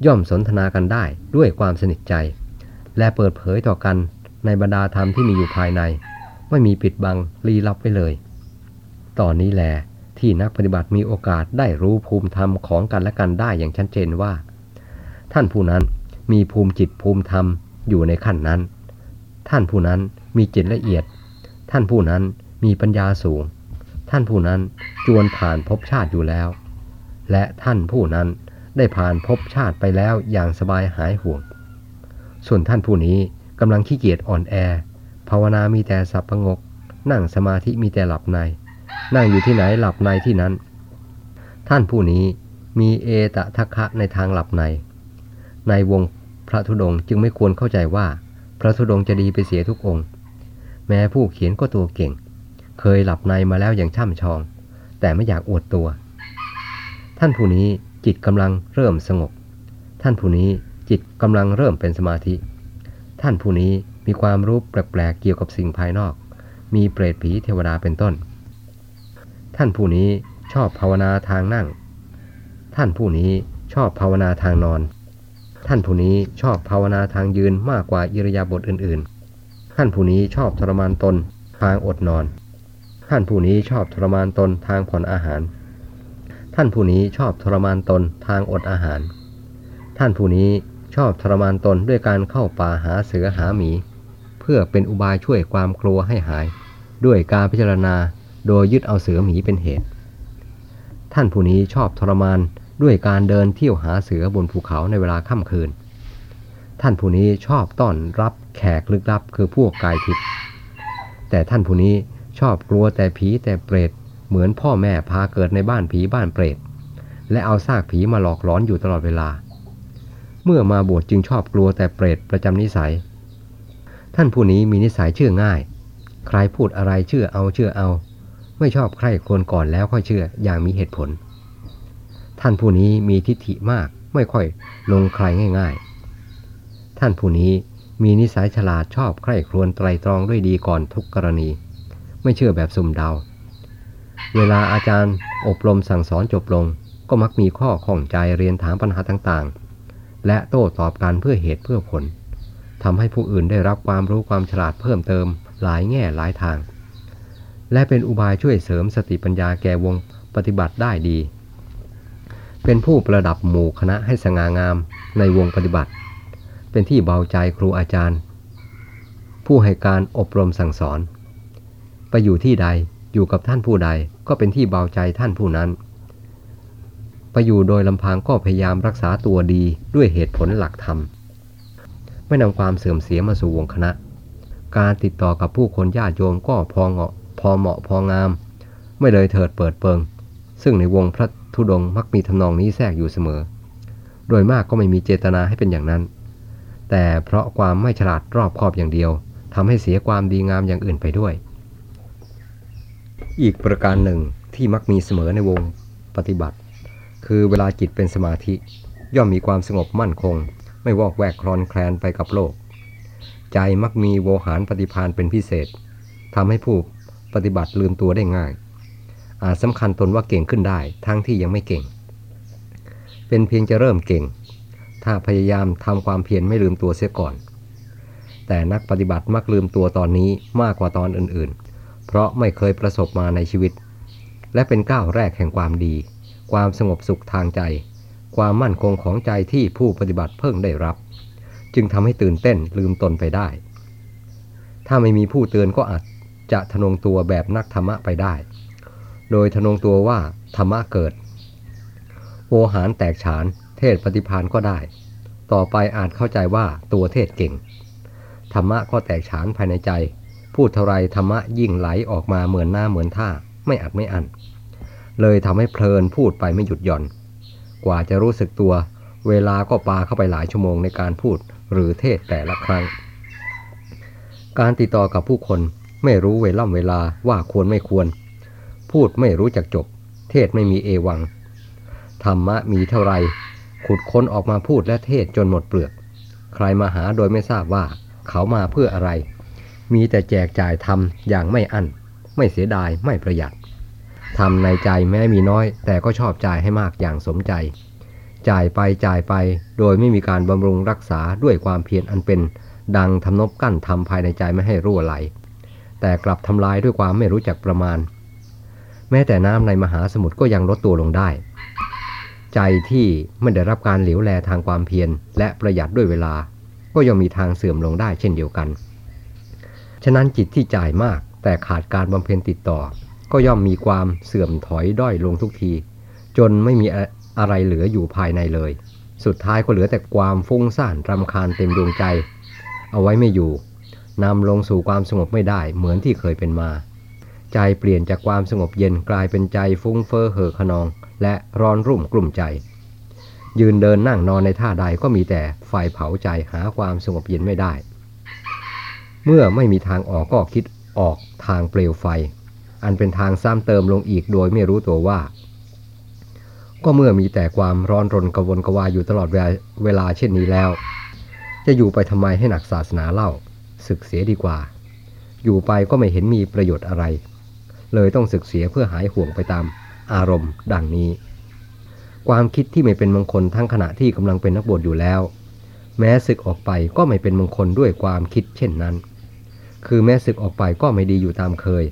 ย่อมสนทนากันได้ด้วยความสนิทใจ และเปิดเผยต่อกันในบรรดาธรรมที่มีอยู่ภายใน ไม่มีปิดบังลี้ลับไว้เลย ตอนนี้แหละที่นักปฏิบัติมีโอกาสได้รู้ภูมิธรรมของกันและกันได้อย่างชัดเจนว่า ท่านผู้นั้นมีภูมิจิตภูมิธรรม อยู่ในขั้นนั้น ท่านผู้นั้นมีจิตละเอียด ท่านผู้นั้นมีปัญญาสูง ท่านผู้นั้นจวนผ่านภพชาติอยู่แล้ว และท่านผู้นั้นได้ผ่านภพชาติไปแล้วอย่างสบายหายห่วง ส่วนท่านผู้นี้กำลังขี้เกียจอ่อนแอ ภาวนามีแต่สับประงก นั่งสมาธิมีแต่หลับใน นั่งอยู่ที่ไหนหลับในที่นั้น ท่านผู้นี้มีเอตทัคคะในทางหลับใน ในวง พระธุดงค์จึงไม่ควรเข้าใจว่า พระธุดงค์จะดีไปเสียทุกองค์ แม้ผู้เขียนก็ตัวเก่ง เคยหลับในมาแล้วอย่างช่ำชอง แต่ไม่อยากอวดตัว ท่านผู้นี้จิตกำลังเริ่มสงบ ท่านผู้นี้จิตกำลังเริ่มเป็นสมาธิ ท่านผู้นี้มีความรู้แปลกๆเกี่ยวกับสิ่งภายนอก มีเปรตผีเทวดาเป็นต้น ท่านผู้นี้ชอบภาวนาทางนั่ง ท่านผู้นี้ชอบภาวนาทางนอน ท่านผู้นี้ชอบภาวนาทางยืนมากกว่าอิริยาบถอื่นๆ ท่านผู้นี้ชอบทรมานตนทางอดนอน ท่านผู้นี้ชอบทรมานตนทางผ่อนอาหาร ท่านผู้นี้ชอบทรมานตนทางอดอาหาร ท่านผู้นี้ชอบทรมานตนด้วยการเข้าป่าหาเสือหาหมี เพื่อเป็นอุบายช่วยความกลัวให้หาย ด้วยการพิจารณาโดยยึดเอาเสือหมีเป็นเหตุ ท่านผู้นี้ชอบทรมาน ด้วยการเดินเที่ยวหาเสือบนภูเขาในเวลาค่ำคืน ท่านผู้นี้ชอบต้อนรับแขกลึกลับคือพวกกายทิพย์แต่ท่านผู้นี้ชอบกลัวแต่ผีแต่เปรตเหมือนพ่อแม่พาเกิดในบ้านผีบ้านเปรตและเอาซากผีมาหลอกหลอนอยู่ตลอดเวลา เมื่อมาบวชจึงชอบกลัวแต่เปรตประจำนิสัย ท่านผู้นี้มีนิสัยเชื่อง่าย ใครพูดอะไรเชื่อเอาเชื่อเอา ไม่ชอบใครควรก่อนแล้วค่อยเชื่ออย่างมีเหตุผล ท่านผู้นี้มีทิฏฐิมากไม่ค่อยลงใครง่าย ๆ ท่านผู้นี้มีนิสัยฉลาดชอบใคร่ครวญไตรตรองด้วยดีก่อนทุกกรณี ไม่เชื่อแบบสุ่มเดา เวลาอาจารย์อบรมสั่งสอนจบลง ก็มักมีข้อข้องใจเรียนถามปัญหาต่างๆ และโต้ตอบกันเพื่อเหตุเพื่อผลทำให้ผู้อื่นได้รับความรู้ความฉลาดเพิ่มเติมหลายแง่หลายทาง และเป็นอุบายช่วยเสริมสติปัญญาแก่วงปฏิบัติได้ดี เป็นผู้ประดับหมู่คณะให้สง่างามในวงปฏิบัติ เป็นที่เบาใจครูอาจารย์ ผู้ให้การอบรมสั่งสอน ไปอยู่ที่ใดอยู่กับท่านผู้ใดก็เป็นที่เบาใจท่านผู้นั้น ไปอยู่โดยลำพังก็พยายามรักษาตัวดีด้วยเหตุผลหลักธรรม ไม่นำความเสื่อมเสียมาสู่วงคณะ การติดต่อกับผู้คนญาติโยมก็พอเหาะพอเหมาะพองาม ไม่เลยเถิดเปิดเปิง ซึ่งในวงพระ ธุดงมักมีทำนองนี้แทรกอยู่เสมอ โดยมากก็ไม่มีเจตนาให้เป็นอย่างนั้น แต่เพราะความไม่ฉลาดรอบคอบอย่างเดียวทำให้เสียความดีงามอย่างอื่นไปด้วย อีกประการหนึ่งที่มักมีเสมอในวงปฏิบัติ คือเวลาจิตเป็นสมาธิ ย่อมมีความสงบมั่นคง ไม่วอกแวกคลอนแคลนไปกับโลก ใจมักมีโวหารปฏิพานเป็นพิเศษทำให้ผู้ปฏิบัติลืมตัวได้ง่าย อาจสำคัญตนว่าเก่งขึ้นได้ ทั้งที่ยังไม่เก่ง เป็นเพียงจะเริ่มเก่ง ถ้าพยายามทำความเพียรไม่ลืมตัวเสียก่อน แต่นักปฏิบัติมักลืมตัวตอนนี้มากกว่าตอนอื่นๆ เพราะไม่เคยประสบมาในชีวิต และเป็นก้าวแรกแห่งความดี ความสงบสุขทางใจ ความมั่นคงของใจที่ผู้ปฏิบัติเพิ่งได้รับ จึงทำให้ตื่นเต้นลืมตนไปได้ ถ้าไม่มีผู้เตือนก็อาจจะทนงตัวแบบนักธรรมะไปได้ โดยทนงตัวว่าธรรมะเกิด โวหารแตกฉาน เทศปฏิพานก็ได้ ต่อไปอาจเข้าใจว่าตัวเทศเก่ง ธรรมะก็แตกฉานภายในใจ พูดเท่าไรธรรมะยิ่งไหลออกมาเหมือนหน้าเหมือนท่า ไม่อัดไม่อัน เลยทำให้เพลินพูดไปไม่หยุดหย่อน กว่าจะรู้สึกตัว เวลาก็ปาเข้าไปหลายชั่วโมงในการพูดหรือเทศแต่ละครั้ง การติดต่อกับผู้คนไม่รู้เวล่ำเวลาว่าควรไม่ควร พูดไม่รู้จักจบ เทศไม่มีเอวัง ธรรมะมีเท่าไร ขุดค้นออกมาพูดและเทศจนหมดเปลือก ใครมาหาโดยไม่ทราบว่าเขามาเพื่ออะไร มีแต่แจกจ่ายทำอย่างไม่อั้น ไม่เสียดายไม่ประหยัดทำในใจแม้มีน้อย แต่ก็ชอบจ่ายให้มากอย่างสมใจ จ่ายไปจ่ายไป โดยไม่มีการบำรุงรักษาด้วยความเพียรอันเป็น ดังทำนบกั้นทำภายในใจไม่ให้รั่วไหล แต่กลับทำลายด้วยความไม่รู้จักประมาณ แม้แต่น้ำในมหาสมุทรก็ยังลดตัวลงได้ ใจที่ไม่ได้รับการเหลียวแลทางความเพียรและประหยัดด้วยเวลา ก็ย่อมมีทางเสื่อมลงได้เช่นเดียวกัน ฉะนั้นจิตที่จ่ายมากแต่ขาดการบำเพ็ญติดต่อ ก็ย่อมมีความเสื่อมถอยด้อยลงทุกที จนไม่มีอะไรเหลืออยู่ภายในเลย สุดท้ายก็เหลือแต่ความฟุ้งซ่านรำคาญเต็มดวงใจ เอาไว้ไม่อยู่นำลงสู่ความสงบไม่ได้เหมือนที่เคยเป็นมา ใจเปลี่ยนจากความสงบเย็นกลายเป็นใจฟุ้งเฟ้อเห่อขนอง และร้อนรุ่มกลุ่มใจ ยืนเดินนั่งนอนในท่าใดก็มีแต่ไฟเผาใจหาความสงบเย็นไม่ได้ เมื่อไม่มีทางออกก็คิดออกทางเปลวไฟ อันเป็นทางซ้ำเติมลงอีกโดยไม่รู้ตัวว่า ก็เมื่อมีแต่ความร้อนรนกระวนกระวายอยู่ตลอดเวลาเช่นนี้แล้ว จะอยู่ไปทำไมให้หนักศาสนาเล่าศึกเสียดีกว่า อยู่ไปก็ไม่เห็นมีประโยชน์อะไร เลยต้องศึกเสียเพื่อหายห่วงไปตามอารมณ์ดังนี้ ความคิดที่ไม่เป็นมงคลทั้งขณะที่กำลังเป็นนักบวชอยู่แล้ว แม้ศึกออกไปก็ไม่เป็นมงคลด้วยความคิดเช่นนั้น คือแม้ศึกออกไปก็ไม่ดีอยู่ตามเคย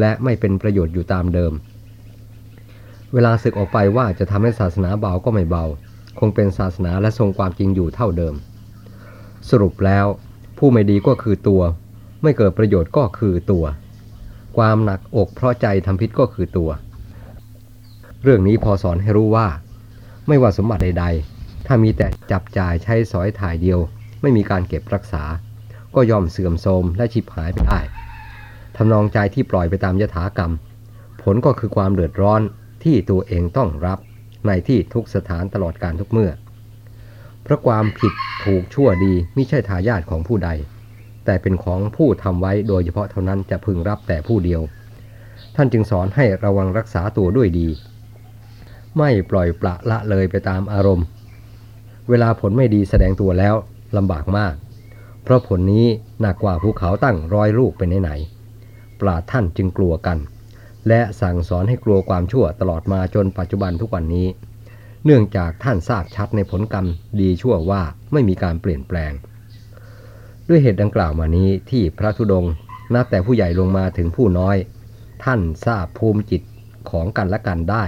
และไม่เป็นประโยชน์อยู่ตามเดิม เวลาศึกออกไปว่าจะทำให้ศาสนาเบาก็ไม่เบา คงเป็นศาสนาและทรงความจริงอยู่เท่าเดิม สรุปแล้ว ผู้ไม่ดีก็คือตัว ไม่เกิดประโยชน์ก็คือตัว ความหนักอกเพราะใจทำพิษก็คือตัว เรื่องนี้พอสอนให้รู้ว่า ไม่ว่าสมบัติใด ๆ ถ้ามีแต่จับจ่ายใช้สอยถ่ายเดียว ไม่มีการเก็บรักษา ก็ย่อมเสื่อมโทรมและฉิบหายไปได้ทำนองใจที่ปล่อยไปตามยถากรรม ผลก็คือความเดือดร้อนที่ตัวเองต้องรับในที่ทุกสถานตลอดการทุกเมื่อ เพราะความผิดถูกชั่วดีไม่ใช่ทายาทของผู้ใด แต่เป็นของผู้ทำไว้โดยเฉพาะเท่านั้นจะพึงรับแต่ผู้เดียว ท่านจึงสอนให้ระวังรักษาตัวด้วยดี ไม่ปล่อยปละละเลยไปตามอารมณ์ เวลาผลไม่ดีแสดงตัวแล้วลำบากมาก เพราะผลนี้หนักกว่าภูเขาตั้งร้อยลูกเป็นไหนปราท่านจึงกลัวกัน และสั่งสอนให้กลัวความชั่วตลอดมาจนปัจจุบันทุกวันนี้ เนื่องจากท่านทราบชัดในผลกรรมดีชั่วว่าไม่มีการเปลี่ยนแปลง ด้วยเหตุดังกล่าวมานี้ที่พระธุดงนับแต่ผู้ใหญ่ลงมาถึงผู้น้อย ท่านทราบภูมิจิตของกันและกันได้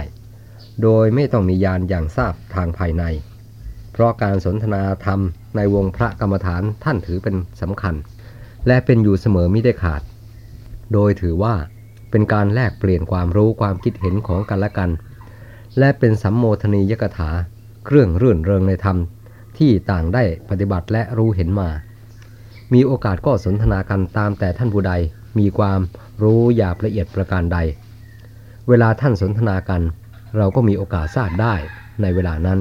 โดยไม่ต้องมียานอย่างทราบทางภายใน เพราะการสนทนาธรรมในวงพระกรรมฐานท่านถือเป็นสำคัญ และเป็นอยู่เสมอไม่ได้ขาด โดยถือว่าเป็นการแลกเปลี่ยนความรู้ความคิดเห็นของกันและกัน และเป็นสัมโมทนียกถา เครื่องรื่นเริงในธรรมที่ต่างได้ปฏิบัติและรู้เห็นมา มีโอกาสก็สนทนากันตามแต่ท่านผู้ใดมีความรู้หยาบละเอียดประการใด เวลาท่านสนทนากัน เราก็มีโอกาสทราบได้ในเวลานั้น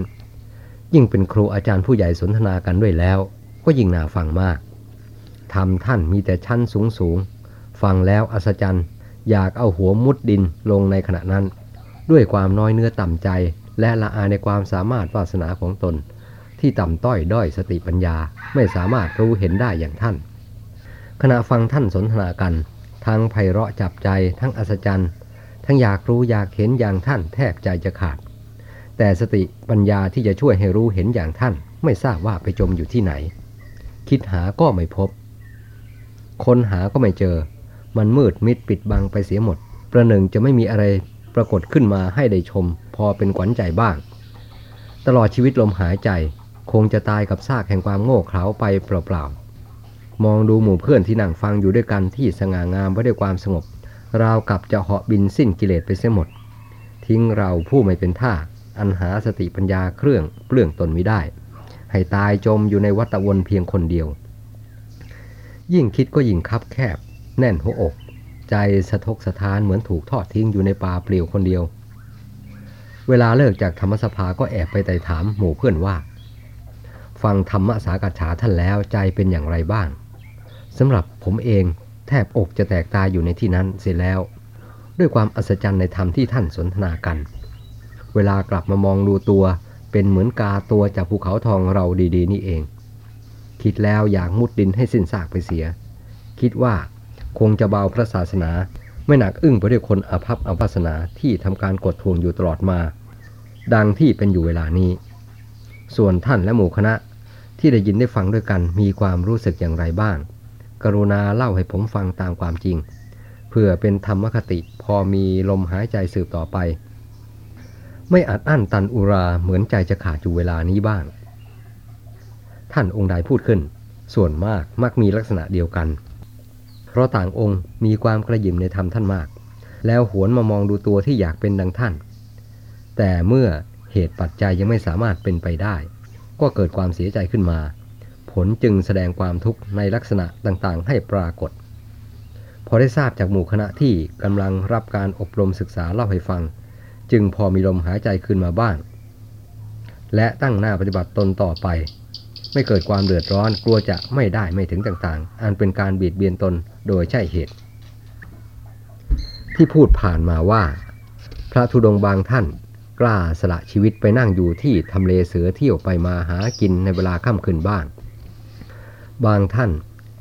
ยิ่งเป็นครูอาจารย์ผู้ใหญ่สนทนากันด้วยแล้ว ก็ยิ่งน่าฟังมากทำท่านมีแต่ชั้นสูงสูงฟังแล้วอัศจรรย์ อยากเอาหัวมุดดินลงในขณะนั้น ด้วยความน้อยเนื้อต่ำใจ และละอายในความสามารถวาสนาของตน ที่ต่ำต้อยด้อยสติปัญญาไม่สามารถรู้เห็นได้อย่างท่าน ขณะฟังท่านสนทนากัน ทั้งไพเราะจับใจทั้งอัศจรรย์ ทั้งอยากรู้อยากเห็นอย่างท่านแทบใจจะขาด แต่สติปัญญาที่จะช่วยให้รู้เห็นอย่างท่าน ไม่ทราบว่าไปจมอยู่ที่ไหน คิดหาก็ไม่พบ คนหาก็ไม่เจอ มันมืดมิดปิดบังไปเสียหมด ประหนึ่งจะไม่มีอะไรปรากฏขึ้นมาให้ได้ชม พอเป็นขวัญใจบ้าง ตลอดชีวิตลมหายใจ คงจะตายกับซากแห่งความโง่เขลาไปเปล่าๆ มองดูหมู่เพื่อนที่นั่งฟังอยู่ด้วยกันที่สง่างามไว้ด้วยความสงบ ราวกับจะเหาะบินสิ้นกิเลสไปเสียหมด ทิ้งเราผู้ไม่เป็นท่า อันหาสติปัญญาเครื่องเปลื่องตนไม่ได้ ให้ตายจมอยู่ในวัฏวนเพียงคนเดียว ยิ่งคิดก็ยิ่งคับแคบ แน่นหัวอก ใจสะทกสะท้านเหมือนถูกทอดทิ้งอยู่ในป่าเปลี่ยวคนเดียว เวลาเลิกจากธรรมสภาก็แอบไปไต่ถามหมู่เพื่อนว่า ฟังธรรมสากัจฉาท่านแล้วใจเป็นอย่างไรบ้างสำหรับผมเองแทบอกจะแตกตายอยู่ในที่นั้นเสียแล้ว ด้วยความอัศจรรย์ในธรรมที่ท่านสนทนากัน เวลากลับมามองดูตัว เป็นเหมือนกาตัวจากภูเขาทองเราดีๆ นี่เอง คิดแล้วอยากมุดดินให้สิ้นซากไปเสีย คิดว่าคงจะเบาพระศาสนา ไม่หนักอึ้งไปด้วยคนอาภัพอภัสนาที่ทำการกดทวงอยู่ตลอดมา ดังที่เป็นอยู่เวลานี้ ส่วนท่านและหมู่คณะ ที่ได้ยินได้ฟังด้วยกันมีความรู้สึกอย่างไรบ้าง กรุณาเล่าให้ผมฟังตามความจริง เพื่อเป็นธรรมคติพอมีลมหายใจสืบต่อไป ไม่อาจอั้นตันอุราเหมือนใจจะขาดอยู่เวลานี้บ้าง ท่านองค์ใดพูดขึ้น ส่วนมากมักมีลักษณะเดียวกัน เพราะต่างองค์มีความกระยิมในธรรมท่านมาก แล้วหวนมามองดูตัวที่อยากเป็นดังท่าน แต่เมื่อเหตุปัจจัยยังไม่สามารถเป็นไปได้ ก็เกิดความเสียใจขึ้นมา ผลจึงแสดงความทุกข์ในลักษณะต่างๆ ให้ปรากฏ พอได้ทราบจากหมู่คณะที่กำลังรับการอบรมศึกษาเล่าให้ฟัง จึงพอมีลมหายใจขึ้นมาบ้าง และตั้งหน้าปฏิบัติตนต่อไป ไม่เกิดความเดือดร้อนกลัวจะไม่ได้ไม่ถึงต่างๆ อันเป็นการเบียดเบียนตนโดยใช่เหตุ ที่พูดผ่านมาว่า พระธุดงค์บางท่าน กล้าสละชีวิตไปนั่งอยู่ที่ทำเลเสือเที่ยวไปมาหากินในเวลาค่ำคืนบ้าง บางท่าน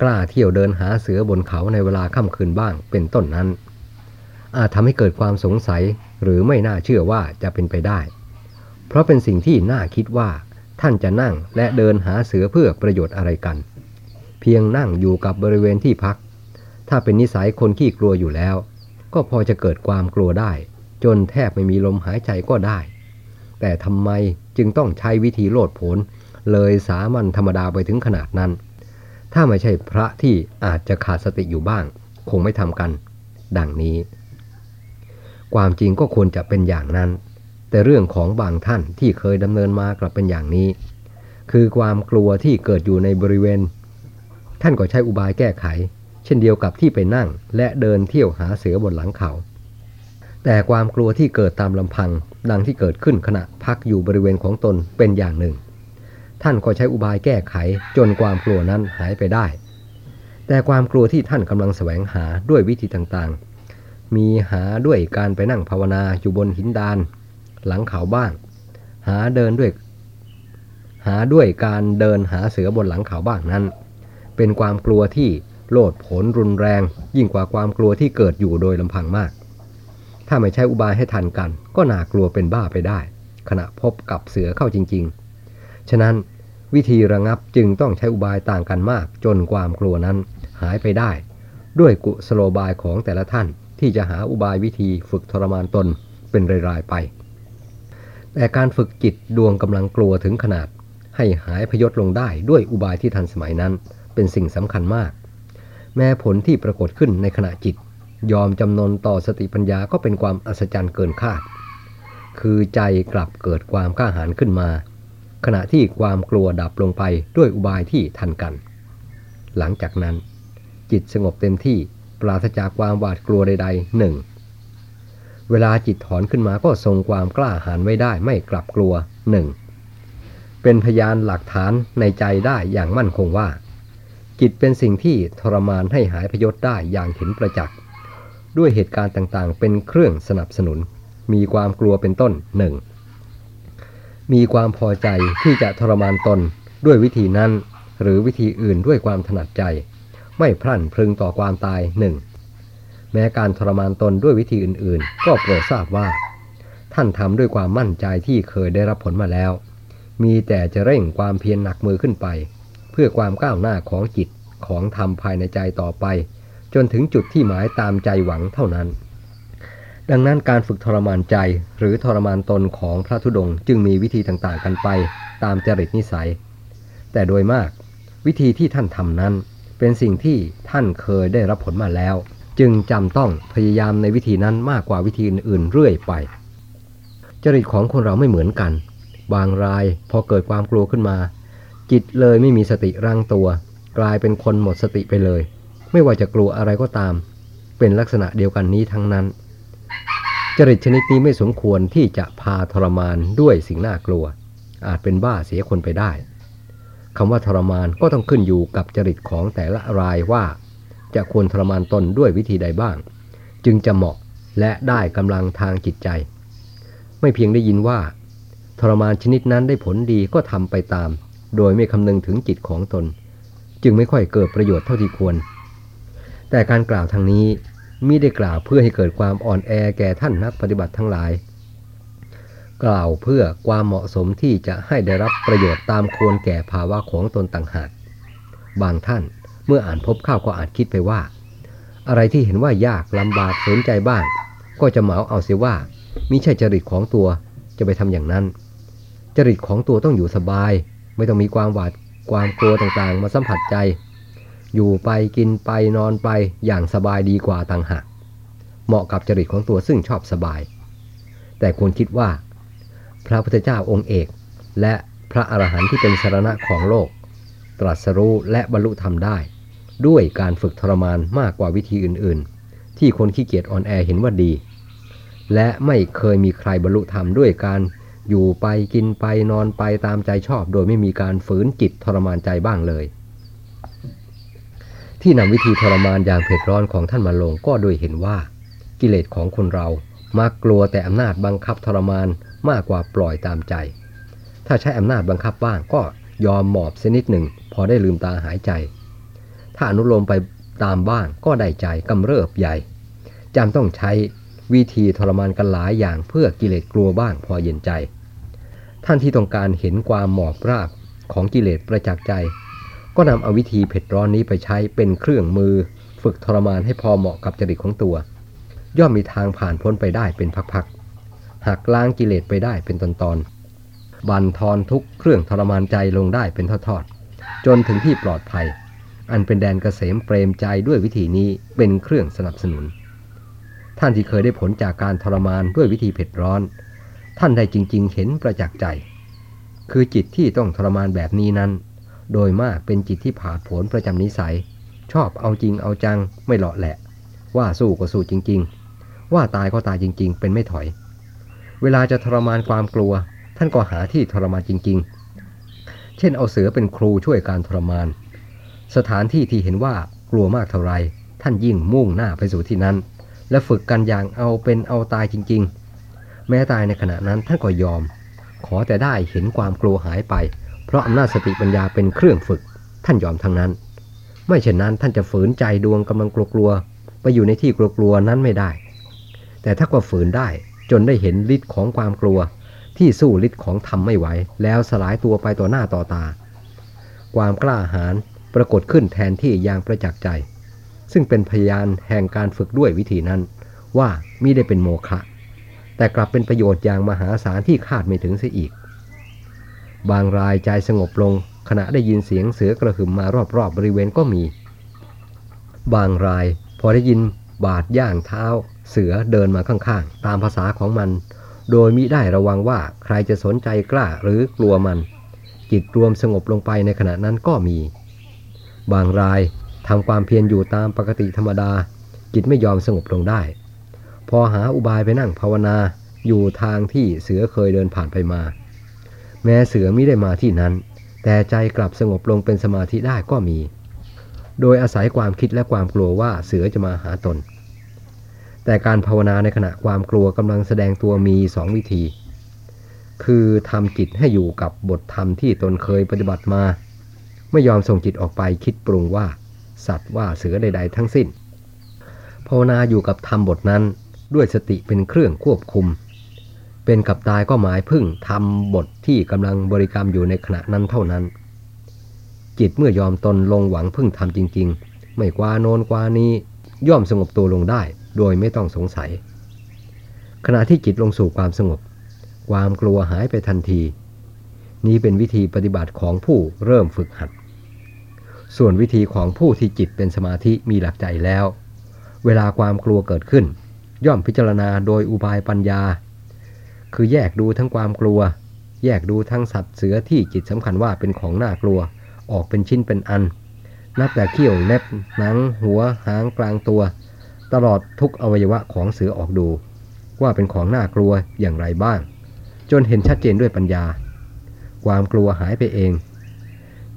กล้าเที่ยวเดินหาเสือบนเขาในเวลาค่ำคืนบ้างเป็นต้นนั้น อาจทำให้เกิดความสงสัยหรือไม่น่าเชื่อว่าจะเป็นไปได้ เพราะเป็นสิ่งที่น่าคิดว่า ท่านจะนั่งและเดินหาเสือเพื่อประโยชน์อะไรกัน เพียงนั่งอยู่กับบริเวณที่พัก ถ้าเป็นนิสัยคนขี้กลัวอยู่แล้ว ก็พอจะเกิดความกลัวได้ จนแทบไม่มีลมหายใจก็ได้ แต่ทำไมจึงต้องใช้วิธีโลดโผนเลยสามัญธรรมดาไปถึงขนาดนั้น ถ้าไม่ใช่พระที่อาจจะขาดสติอยู่บ้าง คงไม่ทำกัน ดังนี้ ความจริงก็ควรจะเป็นอย่างนั้น แต่เรื่องของบางท่านที่เคยดำเนินมากลับเป็นอย่างนี้ คือความกลัวที่เกิดอยู่ในบริเวณ ท่านก็ใช้อุบายแก้ไข เช่นเดียวกับที่ไปนั่งและเดินเที่ยวหาเสือบนหลังเขา แต่ความกลัวที่เกิดตามลำพัง ดังที่เกิดขึ้นขณะพักอยู่บริเวณของตนเป็นอย่างหนึ่ง ท่านก็ใช้อุบายแก้ไขจนความกลัวนั้นหายไปได้ แต่ความกลัวที่ท่านกำลังแสวงหาด้วยวิธีต่างๆ มีหาด้วยการไปนั่งภาวนาอยู่บนหินดาน หลังเขาบ้าง หาเดินด้วย หาด้วยการเดินหาเสือบนหลังเขาบ้างนั้น เป็นความกลัวที่โลดผลรุนแรง ยิ่งกว่าความกลัวที่เกิดอยู่โดยลำพังมาก ถ้าไม่ใช้อุบายให้ทันกัน ก็น่ากลัวเป็นบ้าไปได้ ขณะพบกับเสือเข้าจริง ๆ ฉะนั้นวิธีระงับจึงต้องใช้อุบายต่างกันมาก จนความกลัวนั้นหายไปได้ ด้วยกุสโลบายของแต่ละท่านที่จะหาอุบายวิธีฝึกทรมานตนเป็นรายๆไป แต่การฝึกจิตดวงกำลังกลัวถึงขนาด ให้หายพยศลงได้ด้วยอุบายที่ทันสมัยนั้น เป็นสิ่งสำคัญมาก แม้ผลที่ปรากฏขึ้นในขณะจิต ยอมจำนนต่อสติปัญญาก็เป็นความอัศจรรย์เกินคาด คือใจกลับเกิดความกล้าหาญขึ้นมา ขณะที่ความกลัวดับลงไปด้วยอุบายที่ทันกัน หลังจากนั้น จิตสงบเต็มที่ปราศจากความหวาดกลัวใดๆหนึ่งเวลาจิตถอนขึ้นมาก็ทรงความกล้าหาญไว้ได้ไม่กลับกลัวหนึ่งเป็นพยานหลักฐานในใจได้อย่างมั่นคงว่า จิตเป็นสิ่งที่ทรมานให้หายพยศได้อย่างเห็นประจักษ์ ด้วยเหตุการณ์ต่างๆ เป็นเครื่องสนับสนุน มีความกลัวเป็นต้นหนึ่งมีความพอใจที่จะทรมานตนด้วยวิธีนั้น หรือวิธีอื่นด้วยความถนัดใจ ไม่พลั่นพลึงต่อความตายหนึ่งแม้การทรมานตนด้วยวิธีอื่นๆ ก็โปรดทราบว่า ท่านทำด้วยความมั่นใจที่เคยได้รับผลมาแล้ว มีแต่จะเร่งความเพียรหนักมือขึ้นไป เพื่อความก้าวหน้าของจิตของธรรมภายในใจต่อไป จนถึงจุดที่หมายตามใจหวังเท่านั้น ดังนั้นการฝึกทรมานใจหรือทรมานตนของพระธุดงค์จึงมีวิธีต่างๆกันไปตามจริตนิสัย แต่โดยมากวิธีที่ท่านทำนั้น เป็นสิ่งที่ท่านเคยได้รับผลมาแล้ว จึงจำต้องพยายามในวิธีนั้นมากกว่าวิธีอื่นๆเรื่อยไป จริตของคนเราไม่เหมือนกัน บางรายพอเกิดความกลัวขึ้นมา จิตเลยไม่มีสติรังตัว กลายเป็นคนหมดสติไปเลย ไม่ว่าจะกลัวอะไรก็ตาม เป็นลักษณะเดียวกันนี้ทั้งนั้น จริตชนิดนี้ไม่สมควรที่จะพาทรมานด้วยสิ่งน่ากลัว อาจเป็นบ้าเสียคนไปได้คำว่าทรมานก็ต้องขึ้นอยู่กับจริตของแต่ละรายว่า จะควรทรมานตนด้วยวิธีใดบ้าง จึงจะเหมาะและได้กำลังทางจิตใจ ไม่เพียงได้ยินว่า ทรมานชนิดนั้นได้ผลดีก็ทำไปตาม โดยไม่คำนึงถึงจิตของตน จึงไม่ค่อยเกิดประโยชน์เท่าที่ควร แต่การกล่าวทางนี้มิได้กล่าวเพื่อให้เกิดความอ่อนแอแก่ท่านนักปฏิบัติทั้งหลาย กล่าวเพื่อความเหมาะสมที่จะให้ได้รับประโยชน์ตามควรแก่ภาวะของตนต่างหาก บางท่านเมื่ออ่านพบข้าวก็อาจคิดไปว่า อะไรที่เห็นว่ายากลำบากสนใจบ้าง ก็จะเหมาเอาเสียว่ามิใช่จริตของตัวจะไปทำอย่างนั้น จริตของตัวต้องอยู่สบาย ไม่ต้องมีความหวาดความกลัวต่างๆ มาสัมผัสใจ อยู่ไปกินไปนอนไปอย่างสบายดีกว่าต่างหาก เหมาะกับจริตของตัวซึ่งชอบสบาย แต่ควรคิดว่า พระพุทธเจ้าองค์เอก และพระอรหันต์ที่เป็นสารณะของโลก ตรัสรู้และบรรลุธรรมได้ ด้วยการฝึกทรมานมากกว่าวิธีอื่นๆ ที่คนขี้เกียจอ่อนแอเห็นว่าดี และไม่เคยมีใครบรรลุธรรมด้วยการอยู่ไปกินไปนอนไปตามใจชอบ โดยไม่มีการฝืนจิตทรมานใจบ้างเลย ที่นำวิธีทรมานอย่างเผ็ดร้อนของท่านมาลงก็โดยเห็นว่า กิเลสของคนเรามักกลัวแต่อำนาจบังคับทรมานมากกว่าปล่อยตามใจ ถ้าใช้อำนาจบังคับบ้างก็ยอมหมอบเสนิดหนึ่ง พอได้ลืมตาหายใจ ถ้าอนุโลมไปตามบ้างก็ได้ใจกำเริบใหญ่จำต้องใช้วิธีทรมานกันหลายอย่างเพื่อกิเลสกลัวบ้างพอเย็นใจ ท่านที่ต้องการเห็นความหมอบราบของกิเลสประจักษ์ใจ ก็นำเอาวิธีเผ็ดร้อนนี้ไปใช้เป็นเครื่องมือ ฝึกทรมานให้พอเหมาะกับจริตของตัว ย่อมมีทางผ่านพ้นไปได้เป็นพักหักล้างกิเลสไปได้เป็นตอนๆบันทอนทุกเครื่องทรมานใจลงได้เป็นทอดๆจนถึงที่ปลอดภัย อันเป็นแดนเกษมเปรมใจด้วยวิธีนี้เป็นเครื่องสนับสนุน ท่านที่เคยได้ผลจากการทรมานด้วยวิธีเผ็ดร้อน ท่านได้จริง ๆ เห็นประจักษ์ใจ คือจิตที่ต้องทรมานแบบนี้นั้น โดยมากเป็นจิตที่ผ่าผลประจำนิสัย ชอบเอาจริงเอาจังไม่หลาะแหละ ว่าสู้ก็สู้จริง ๆ ว่าตายก็ตายจริง ๆ เป็นไม่ถอย เวลาจะทรมานความกลัว ท่านก็หาที่ทรมานจริง ๆ เช่นเอาเสือเป็นครูช่วยการทรมาน สถานที่ที่เห็นว่ากลัวมากเท่าไร ท่านยิ่งมุ่งหน้าไปสู่ที่นั้น และฝึกกันอย่างเอาเป็นเอาตายจริง ๆ แม้ตายในขณะนั้นท่านก็ยอม ขอแต่ได้เห็นความกลัวหายไป เพราะอำนาจสติปัญญาเป็นเครื่องฝึก ท่านยอมทั้งนั้น ไม่เช่นนั้นท่านจะฝืนใจดวงกำลังกลัวๆไปอยู่ในที่กลัวๆนั้นไม่ได้ แต่ถ้าก็ฝืนได้จนได้เห็นฤทธิ์ของความกลัว ที่สู้ฤทธิ์ของธรรมไม่ไหว แล้วสลายตัวไปต่อหน้าต่อตา ความกล้าหาญปรากฏขึ้นแทนที่อย่างประจักษ์ใจ ซึ่งเป็นพยานแห่งการฝึกด้วยวิธีนั้น ว่ามิได้เป็นโมฆะแต่กลับเป็นประโยชน์อย่างมหาศาลที่คาดไม่ถึงเสียอีก บางรายใจสงบลง ขณะได้ยินเสียงเสือกระหึ่มมารอบๆบบริเวณก็มี บางรายพอได้ยินบาดย่างเท้า เสือเดินมาข้างๆ ตามภาษาของมัน โดยมิได้ระวังว่าใครจะสนใจกล้าหรือกลัวมัน จิตรวมสงบลงไปในขณะนั้นก็มี บางรายทำความเพียรอยู่ตามปกติธรรมดา จิตไม่ยอมสงบลงได้ พอหาอุบายไปนั่งภาวนาอยู่ทางที่เสือเคยเดินผ่านไปมา แม้เสือไม่ได้มาที่นั้น แต่ใจกลับสงบลงเป็นสมาธิได้ก็มี โดยอาศัยความคิดและความกลัวว่าเสือจะมาหาตน แต่การภาวนาในขณะความกลัวกำลังแสดงตัวมีสองวิธี คือทำจิตให้อยู่กับบทธรรมที่ตนเคยปฏิบัติมา ไม่ยอมส่งจิตออกไปคิดปรุงว่า สัตว์ว่าเสือใด ๆ ทั้งสิ้นภาวนาอยู่กับธรรมบทนั้นด้วยสติเป็นเครื่องควบคุม เป็นกับตายก็หมายพึ่งทำบทที่กำลังบริกรรมอยู่ในขณะนั้นเท่านั้น จิตเมื่อยอมตนลงหวังพึ่งทำจริง ๆ ไม่กว่าโนนกว่านี้ย่อมสงบตัวลงได้ โดยไม่ต้องสงสัย ขณะที่จิตลงสู่ความสงบ ความกลัวหายไปทันที นี้เป็นวิธีปฏิบัติของผู้เริ่มฝึกหัด ส่วนวิธีของผู้ที่จิตเป็นสมาธิมีหลักใจแล้ว เวลาความกลัวเกิดขึ้น ย่อมพิจารณาโดยอุบายปัญญา คือแยกดูทั้งความกลัว แยกดูทั้งสัตว์เสือที่จิตสำคัญว่าเป็นของน่ากลัว ออกเป็นชิ้นเป็นอัน นับแต่เขี้ยวเล็บหนัง หัวหางกลางตัว ตลอดทุกอวัยวะของเสือออกดู ว่าเป็นของน่ากลัวอย่างไรบ้าง จนเห็นชัดเจนด้วยปัญญา ความกลัวหายไปเอง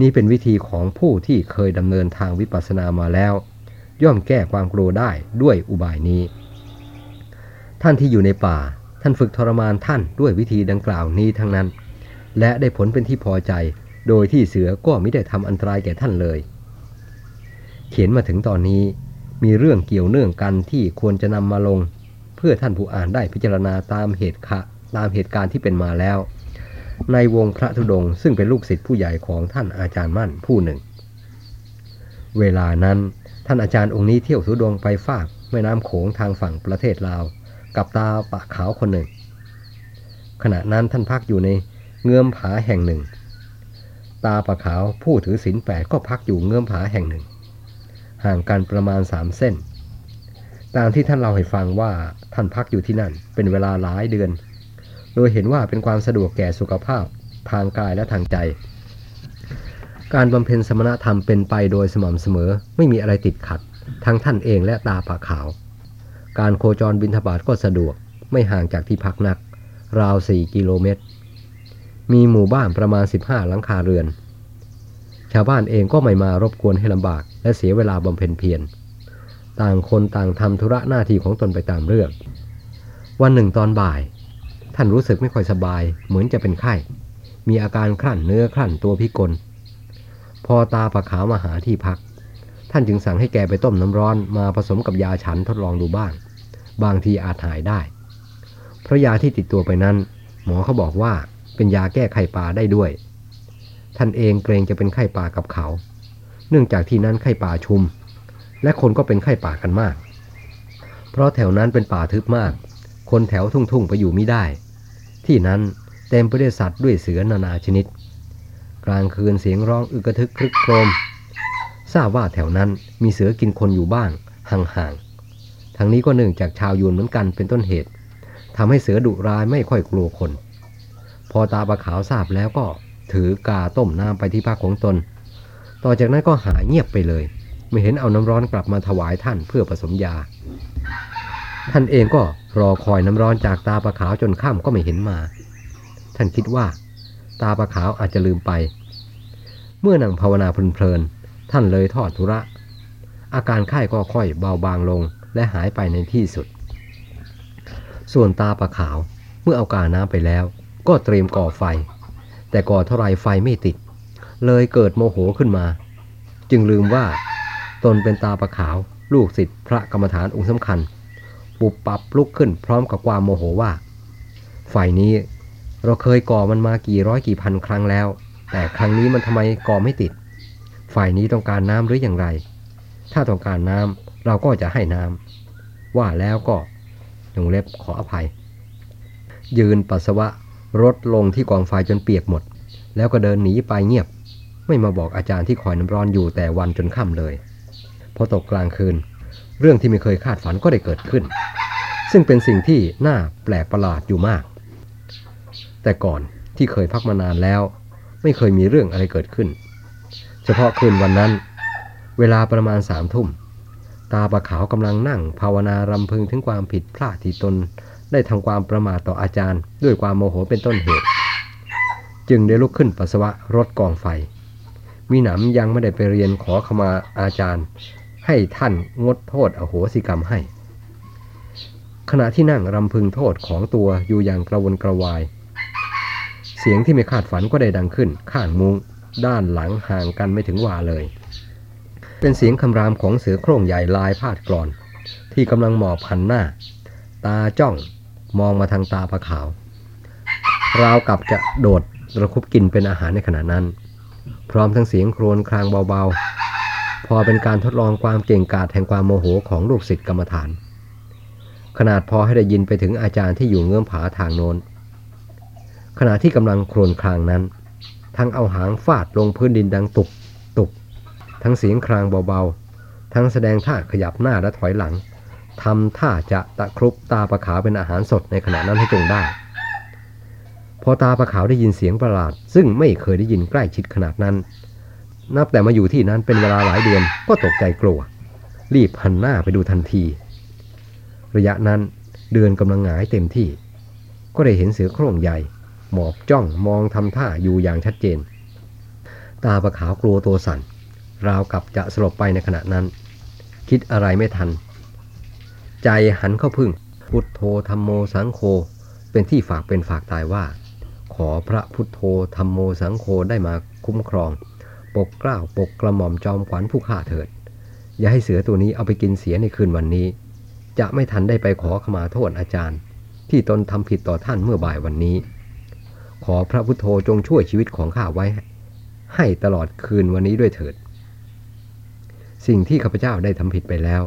นี่เป็นวิธีของผู้ที่เคยดำเนินทางวิปัสสนามาแล้ว ย่อมแก้ความกลัวได้ด้วยอุบายนี้ ท่านที่อยู่ในป่า ท่านฝึกทรมานท่านด้วยวิธีดังกล่าวนี้ทั้งนั้น และได้ผลเป็นที่พอใจ โดยที่เสือก็ไม่ได้ทำอันตรายแก่ท่านเลย เขียนมาถึงตอนนี้มีเรื่องเกี่ยวเนื่องกันที่ควรจะนำมาลง เพื่อท่านผู้อ่านได้พิจารณาตามเหตุคะตามเหตุการณ์ที่เป็นมาแล้ว ในวงพระธุดงซึ่งเป็นลูกศิษย์ผู้ใหญ่ของท่านอาจารย์มั่นผู้หนึ่ง เวลานั้นท่านอาจารย์องค์นี้เที่ยวธุดงไปฝากแม่น้ำโขงทางฝั่งประเทศลาว กับตาปะขาวคนหนึ่ง ขณะนั้นท่านพักอยู่ในเงื่อมผาแห่งหนึ่ง ตาปะขาวผู้ถือศีลแปดก็พักอยู่เงื่อมผาแห่งหนึ่ง ห่างกันประมาณสามเส้น ตามที่ท่านเล่าให้ฟังว่าท่านพักอยู่ที่นั่นเป็นเวลาหลายเดือน โดยเห็นว่าเป็นความสะดวกแก่สุขภาพทางกายและทางใจ การบำเพ็ญสมณธรรมเป็นไปโดยสม่ำเสมอไม่มีอะไรติดขัด ทั้งท่านเองและตาปะขาว การโคจรบินทบาทก็สะดวกไม่ห่างจากที่พักนัก ราว 4 กิโลเมตร มีหมู่บ้านประมาณ 15 หลังคาเรือน ชาวบ้านเองก็ไม่มารบกวนให้ลำบาก และเสียเวลาบำเพ็ญเพียร ต่างคนต่างทำธุระหน้าที่ของตนไปตามเรื่อง วันหนึ่งตอนบ่าย ท่านรู้สึกไม่ค่อยสบาย เหมือนจะเป็นไข้ มีอาการคลั่นเนื้อคลั่นตัวพิกล พอตาปะขาวมาหาที่พัก ท่านจึงสั่งให้แกไปต้มน้ำร้อนมาผสมกับยาฉันทดลองดูบ้าง บางทีอาจหายได้ เพราะยาที่ติดตัวไปนั้น หมอเขาบอกว่าเป็นยาแก้ไข้ป่าได้ด้วย ท่านเองเกรงจะเป็นไข้ป่ากับเขา เนื่องจากที่นั้นไข้ป่าชุม และคนก็เป็นไข้ป่ากันมาก เพราะแถวนั้นเป็นป่าทึบมาก คนแถวทุ่งๆไปอยู่ไม่ได้ ที่นั้นเต็มไปด้วยสัตว์ด้วยเสือนานาชนิด กลางคืนเสียงร้องอึกระทึกครึกโครม ทราบว่าแถวนั้นมีเสือกินคนอยู่บ้าง ห่างๆ ทั้งนี้ก็เนื่องจากชาวยูนเหมือนกันเป็นต้นเหตุทำให้เสือดุร้ายไม่ค่อยกลัวคน พอตาปลาขาวทราบแล้วก็ถือกาต้มน้ำไปที่พักของตน ต่อจากนั้นก็หายเงียบไปเลย ไม่เห็นเอาน้ำร้อนกลับมาถวายท่านเพื่อผสมยา ท่านเองก็รอคอยน้ำร้อนจากตาปลาขาวจนค่ำก็ไม่เห็นมา ท่านคิดว่า ตาปลาขาวอาจจะลืมไป เมื่อนั่งภาวนาเพลิน ท่านเลยทอดธุระ อาการไข้ก็ค่อยเบาบางลงและหายไปในที่สุด ส่วนตาปลาขาวเมื่อเอากาน้ำไปแล้ว ก็เตรียมก่อไฟ แต่ก่อเท่าไรไฟไม่ติด เลยเกิดโมโหขึ้นมา จึงลืมว่า ตนเป็นตาปลาขาวลูกศิษย์พระกรรมฐานองค์สำคัญ ปุบปับลุกขึ้นพร้อมกับความโมโหว่าไฟนี้เราเคยก่อมันมากี่ร้อยกี่พันครั้งแล้ว แต่ครั้งนี้มันทำไมก่อไม่ติด ไฟนี้ต้องการน้ำหรืออย่างไร ถ้าต้องการน้ำเราก็จะให้น้ำว่าแล้วก็ยงเล็บขออภัย ยืนปัสสาวะรถลงที่กองไฟจนเปียกหมด แล้วก็เดินหนีไปเงียบ ไม่มาบอกอาจารย์ที่คอยน้ำร้อนอยู่แต่วันจนค่ำเลย พอตกกลางคืน เรื่องที่ไม่เคยคาดฝันก็ได้เกิดขึ้น ซึ่งเป็นสิ่งที่น่าแปลกประหลาดอยู่มาก แต่ก่อนที่เคยพักมานานแล้ว ไม่เคยมีเรื่องอะไรเกิดขึ้น ฉพาะคืนวันนั้น เวลาประมาณสามทุ่ม ตาปะขาวกำลังนั่ง ภาวนารำพึงถึงความผิดพลาดที่ตน ได้ทำความประมาทต่ออาจารย์ ด้วยความโมโหเป็นต้นเหตุ จึงได้ลุกขึ้นปัสสาวะรถกองไฟ มีหนำยังไม่ได้ไปเรียนขอขมาอาจารย์ ให้ท่านงดโทษอโหสิกรรมให้ ขณะที่นั่งรำพึงโทษของตัวอยู่อย่างกระวนกระวาย เสียงที่ไม่คาดฝันก็ได้ดังขึ้นข้างมุง ด้านหลังห่างกันไม่ถึงวาเลย เป็นเสียงคำรามของเสือโคร่งใหญ่ลายพาดกรอน ที่กำลังหมอบหันหน้า ตาจ้องมองมาทางตาปลาขาว ราวกับจะโดดระคุบกินเป็นอาหารในขณะนั้น พร้อมทั้งเสียงโครวญครางเบาๆ พอเป็นการทดลองความเก่งกาจแห่งความโมโหของลูกศิษย์กรรมฐาน ขนาดพอให้ได้ยินไปถึงอาจารย์ที่อยู่เงื่อมผาทางโน้นขณะที่กำลังโครวญครางนั้น ทั้งเอาหางฟาดลงพื้นดินดังตุกตุกทั้งเสียงครางเบาๆ ทั้งแสดงท่าขยับหน้าและถอยหลังทำท่าจะตะครุบตาปลาขาวเป็นอาหารสดในขณะนั้นให้จงได้ พอตาปลาขาวได้ยินเสียงประหลาด ซึ่งไม่เคยได้ยินใกล้ชิดขนาดนั้น นับแต่มาอยู่ที่นั้นเป็นเวลาหลายเดือนก็ตกใจกลัว รีบหันหน้าไปดูทันที ระยะนั้นเดือนกำลังหงายเต็มที่ ก็ได้เห็นเสือโคร่งใหญ่ หมอบจ้องมองทำท่าอยู่อย่างชัดเจน ตาปลาขาวกลัวตัวสั่น ราวกับจะสลบไปในขณะนั้น คิดอะไรไม่ทัน ใจหันเข้าพึ่ง พุทโธธรรมโมสังโฆเป็นที่ฝากเป็นฝากตายว่า ขอพระพุทโธธรรมโมสังโฆได้มาคุ้มครอง ปกเกล้าปกกระหม่อมจอมขวัญผู้ฆ่าเถิด อย่าให้เสือตัวนี้เอาไปกินเสียในคืนวันนี้ จะไม่ทันได้ไปขอขมาโทษอาจารย์ ที่ตนทำผิดต่อท่านเมื่อบ่ายวันนี้ ขอพระพุทโธจงช่วยชีวิตของข้าไว้ ให้ตลอดคืนวันนี้ด้วยเถิด สิ่งที่ข้าพเจ้าได้ทำผิดไปแล้ว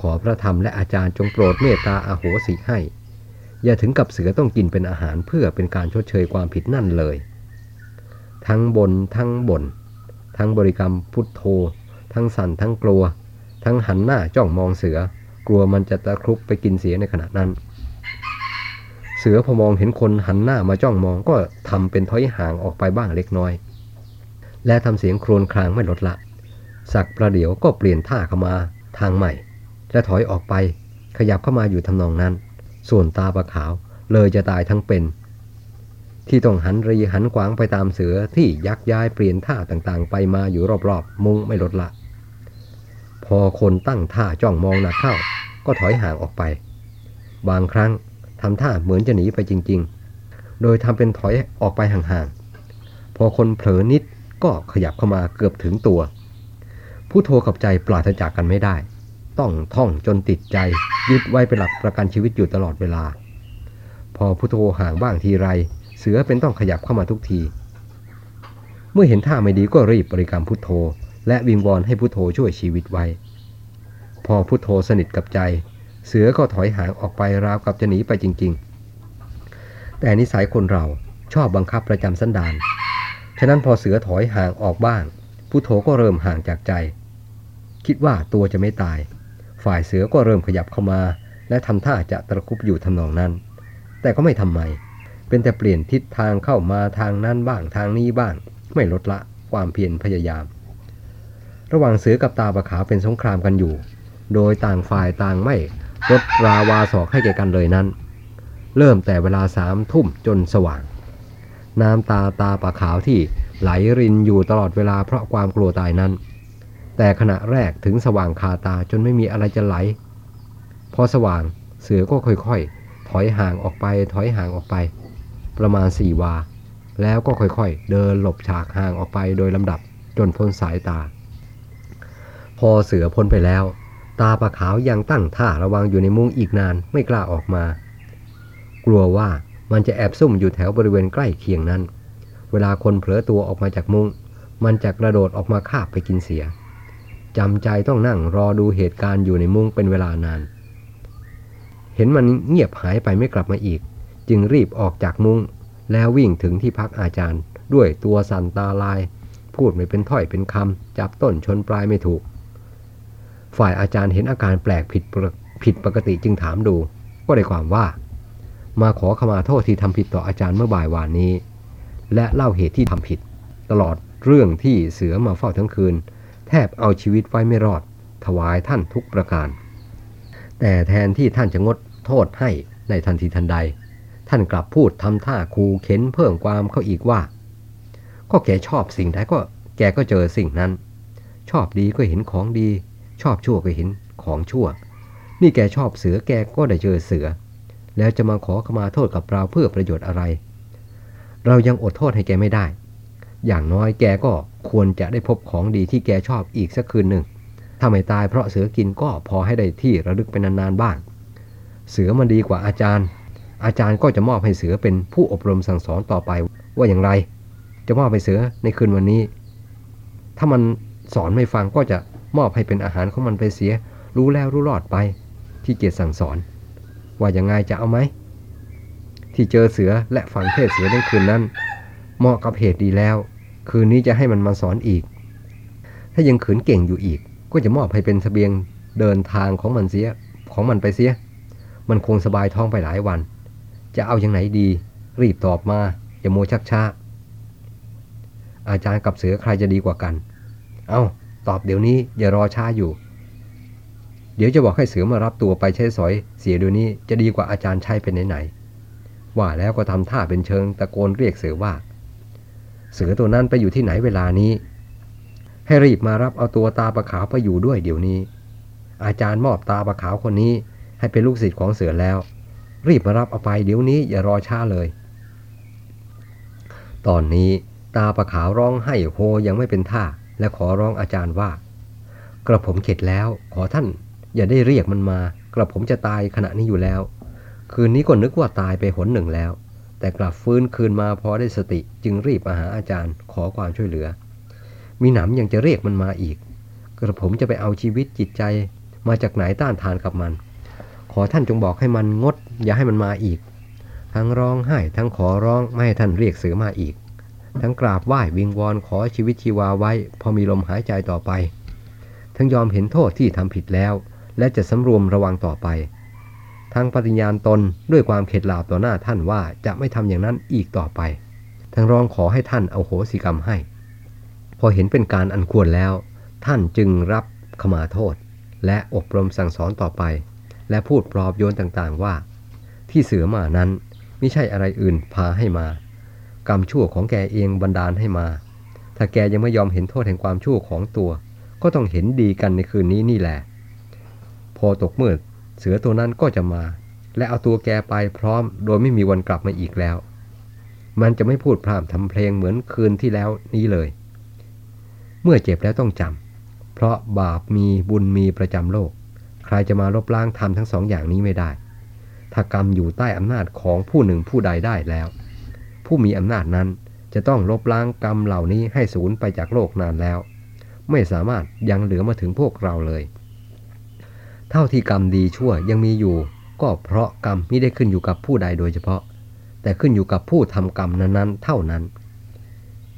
ขอพระธรรมและอาจารย์จงโปรดเมตตาอาโหสิให้ อย่าถึงกับเสือต้องกินเป็นอาหารเพื่อเป็นการชดเชยความผิดนั่นเลย ทั้งบนทั้งบน ทั้งบริกรรมพุทโธ ทั้งสั่นทั้งกลัว ทั้งหันหน้าจ้องมองเสือกลัวมันจะตะครุบไปกินเสียในขณะนั้น สือพอมองเห็นคนหันหน้ามาจ้องมองก็ทำเป็นถอยห่างออกไปบ้างเล็กน้อย และทำเสียงโครวญครางไม่ลดละ สักประเดี๋ยวก็เปลี่ยนท่าเข้ามาทางใหม่ และถอยออกไปขยับเข้ามาอยู่ทำนองนั้น ส่วนตาปลาขาวเลยจะตายทั้งเป็น ที่ต้องหันรีหันขวางไปตามเสือที่ยักย้ายเปลี่ยนท่าต่างๆ ไปมาอยู่รอบๆ มุงไม่ลดละ พอคนตั้งท่าจ้องมองหนักเข้า ก็ถอยห่างออกไป บางครั้ง ทำท่าเหมือนจะหนีไปจริง ๆ โดยทำเป็นถอยออกไปห่างๆ พอคนเผลอนิดก็ขยับเข้ามาเกือบถึงตัว ผู้โทรกับใจปราศจากกันไม่ได้ ต้องท่องจนติดใจยึดไว้เป็นหลักประกันชีวิตอยู่ตลอดเวลา พอผู้โทรห่างบ้างทีไร เสือเป็นต้องขยับเข้ามาทุกที เมื่อเห็นท่าไม่ดีก็รีบบริกรรมพุทโธ และวิงวอนให้พุทโธช่วยชีวิตไว้ พอพุทโธสนิทกับใจ เสือก็ถอยห่างออกไปราวกับจะหนีไปจริง ๆ แต่นิสัยคนเราชอบบังคับประจำสันดาน ฉะนั้นพอเสือถอยห่างออกบ้างพุทโธก็เริ่มห่างจากใจ คิดว่าตัวจะไม่ตาย ฝ่ายเสือก็เริ่มขยับเข้ามา และทำท่าจะตะคุบอยู่ทำนองนั้น แต่ก็ไม่ทำไม เป็นแต่เปลี่ยนทิศทางเข้ามาทางนั้นบ้างทางนี้บ้าง ไม่ลดละความเพียรพยายาม ระหว่างเสือกับตาปะขาวเป็นสงครามกันอยู่ โดยต่างฝ่ายต่างไม่ ลดราวาศอกให้แก่กันเลยนั้น เริ่มแต่เวลาสามทุ่มจนสว่าง น้ำตาตาปะขาวที่ไหลรินอยู่ตลอดเวลาเพราะความกลัวตายนั้น แต่ขณะแรกถึงสว่างคาตาจนไม่มีอะไรจะไหล พอสว่างเสือก็ค่อยๆ ถอยห่างออกไปถอยห่างออกไป ประมาณสี่วา แล้วก็ค่อยๆ เดินหลบฉากห่างออกไปโดยลำดับจนพ้นสายตา พอเสือพ้นไปแล้ว ตาปลาขาวยังตั้งท่าระวังอยู่ในมุ้งอีกนานไม่กล้าออกมา กลัวว่ามันจะแอบซุ่มอยู่แถวบริเวณใกล้เคียงนั้น เวลาคนเผลอตัวออกมาจากมุง้ง มันจะกระโดดออกมาคาบไปกินเสียจำใจต้องนั่งรอดูเหตุการณ์อยู่ในมุ้งเป็นเวลานาน เห็นมันเงียบหายไปไม่กลับมาอีก จึงรีบออกจากมุง้ง แล้ววิ่งถึงที่พักอาจารย์ ด้วยตัวสั่นตาลาย พูดไม่เป็นถ้อยเป็นคำจับต้นชนปลายไม่ถูก ฝ่ายอาจารย์เห็นอาการแปลกผิดผิดปกติจึงถามดู ก็ได้ความว่า มาขอขมาโทษที่ทำผิดต่ออาจารย์เมื่อบ่ายวานนี้ และเล่าเหตุที่ทำผิด ตลอดเรื่องที่เสือมาเฝ้าทั้งคืน แทบเอาชีวิตไว้ไม่รอด ถวายท่านทุกประการ แต่แทนที่ท่านจะงดโทษให้ในทันทีทันใด ท่านกลับพูดทำท่าคูเข็นเพิ่มความเขาอีกว่า ก็แกชอบสิ่งใดก็แกก็เจอสิ่งนั้น ชอบดีก็เห็นของดี ชอบชั่วก็เห็นของชั่ว นี่แกชอบเสือแกก็ได้เจอเสือ แล้วจะมาขอขมาโทษกับเราเพื่อประโยชน์อะไร เรายังอดโทษให้แกไม่ได้ อย่างน้อยแกก็ควรจะได้พบของดีที่แกชอบอีกสักคืนหนึ่ง ถ้าไม่ตายเพราะเสือกินก็พอให้ได้ที่ระลึกเป็นนานๆบ้าง เสือมันดีกว่าอาจารย์ อาจารย์ก็จะมอบให้เสือเป็นผู้อบรมสั่งสอนต่อไปว่าอย่างไร จะมอบให้เสือในคืนวันนี้ ถ้ามันสอนไม่ฟังก็จะ มอบให้เป็นอาหารของมันไปเสีย รู้แล้วรู้รอดไปที่เกียรติสั่งสอน ว่าอย่างไงจะเอาไหม ที่เจอเสือและฟังเทศเสือในคืนนั้น เหมาะกับเหตุดีแล้ว คืนนี้จะให้มันมาสอนอีก ถ้ายังขืนเก่งอยู่อีก ก็จะมอบให้เป็นสเสบียงเดินทางของมันเสียของมันไปเสีย มันคงสบายท้องไปหลายวัน จะเอาอย่างไหนดี รีบตอบมาอย่าโมชักช้าอาจารย์กับเสือใครจะดีกว่ากัน เอา ตอบเดี๋ยวนี้อย่ารอช้าอยู่ เดี๋ยวจะบอกให้เสือมารับตัวไปใช้สอย เสียเดี๋ยวนี้จะดีกว่าอาจารย์ใช้เป็นไหนๆว่าแล้วก็ทำท่าเป็นเชิงตะโกนเรียกเสือว่า เสือตัวนั้นไปอยู่ที่ไหนเวลานี้ ให้รีบมารับเอาตัวตาประขาวไปอยู่ด้วยเดี๋ยวนี้ อาจารย์มอบตาประขาวคนนี้ ให้เป็นลูกศิษย์ของเสือแล้ว รีบมารับเอาไปเดี๋ยวนี้อย่ารอช้าเลย ตอนนี้ตาประขาวร้องให้โฮยังไม่เป็นท่า และขอร้องอาจารย์ว่า กระผมเข็ดแล้ว ขอท่าน อย่าได้เรียกมันมา กระผมจะตายขณะนี้อยู่แล้ว คืนนี้ก็นึกว่าตายไปหนหนึ่งแล้ว แต่กลับฟื้นคืนมาพอได้สติจึงรีบมาหาอาจารย์ ขอความช่วยเหลือ มีหนำยังจะเรียกมันมาอีก กระผมจะไปเอาชีวิตจิตใจ มาจากไหนต้านทานกับมัน ขอท่านจงบอกให้มันงด อย่าให้มันมาอีก ทั้งร้องไห้ทั้งขอร้องไม่ให้ท่านเรียกเสือมาอีก ทั้งกราบไหว้วิงวอนขอชีวิตชีวาไว้ พอมีลมหายใจต่อไป ทั้งยอมเห็นโทษที่ทำผิดแล้ว และจะสำรวมระวังต่อไป ทั้งปฏิญาณตนด้วยความเข็ดหลาบต่อหน้าท่านว่าจะไม่ทำอย่างนั้นอีกต่อไป ทั้งร้องขอให้ท่านเอาโหสิกรรมให้ พอเห็นเป็นการอันควรแล้ว ท่านจึงรับขมาโทษ และอบรมสั่งสอนต่อไป และพูดปลอบโยนต่างๆว่า ที่เสือมานั้นไม่ใช่อะไรอื่นพาให้มา กรรมชั่วของแกเองบันดาลให้มา ถ้าแกยังไม่ยอมเห็นโทษแห่งความชั่วของตัว ก็ต้องเห็นดีกันในคืนนี้นี่แหละ พอตกมืด เสือตัวนั้นก็จะมา และเอาตัวแกไปพร้อม โดยไม่มีวันกลับมาอีกแล้ว มันจะไม่พูดพร่ำทำเพลงเหมือนคืนที่แล้วนี้เลย เมื่อเจ็บแล้วต้องจำเพราะบาปมีบุญมีประจำโลก ใครจะมาลบล้างทำทั้งสองอย่างนี้ไม่ได้ ถ้ากรรมอยู่ใต้อำนาจของผู้หนึ่งผู้ใดได้แล้ว ผู้มีอำนาจนั้นจะต้องลบล้างกรรมเหล่านี้ให้สูญไปจากโลกนานแล้ว ไม่สามารถยังเหลือมาถึงพวกเราเลย เท่าที่กรรมดีชั่วยังมีอยู่ ก็เพราะกรรมไม่ได้ขึ้นอยู่กับผู้ใดโดยเฉพาะ แต่ขึ้นอยู่กับผู้ทำกรรมนั้นๆ เท่านั้น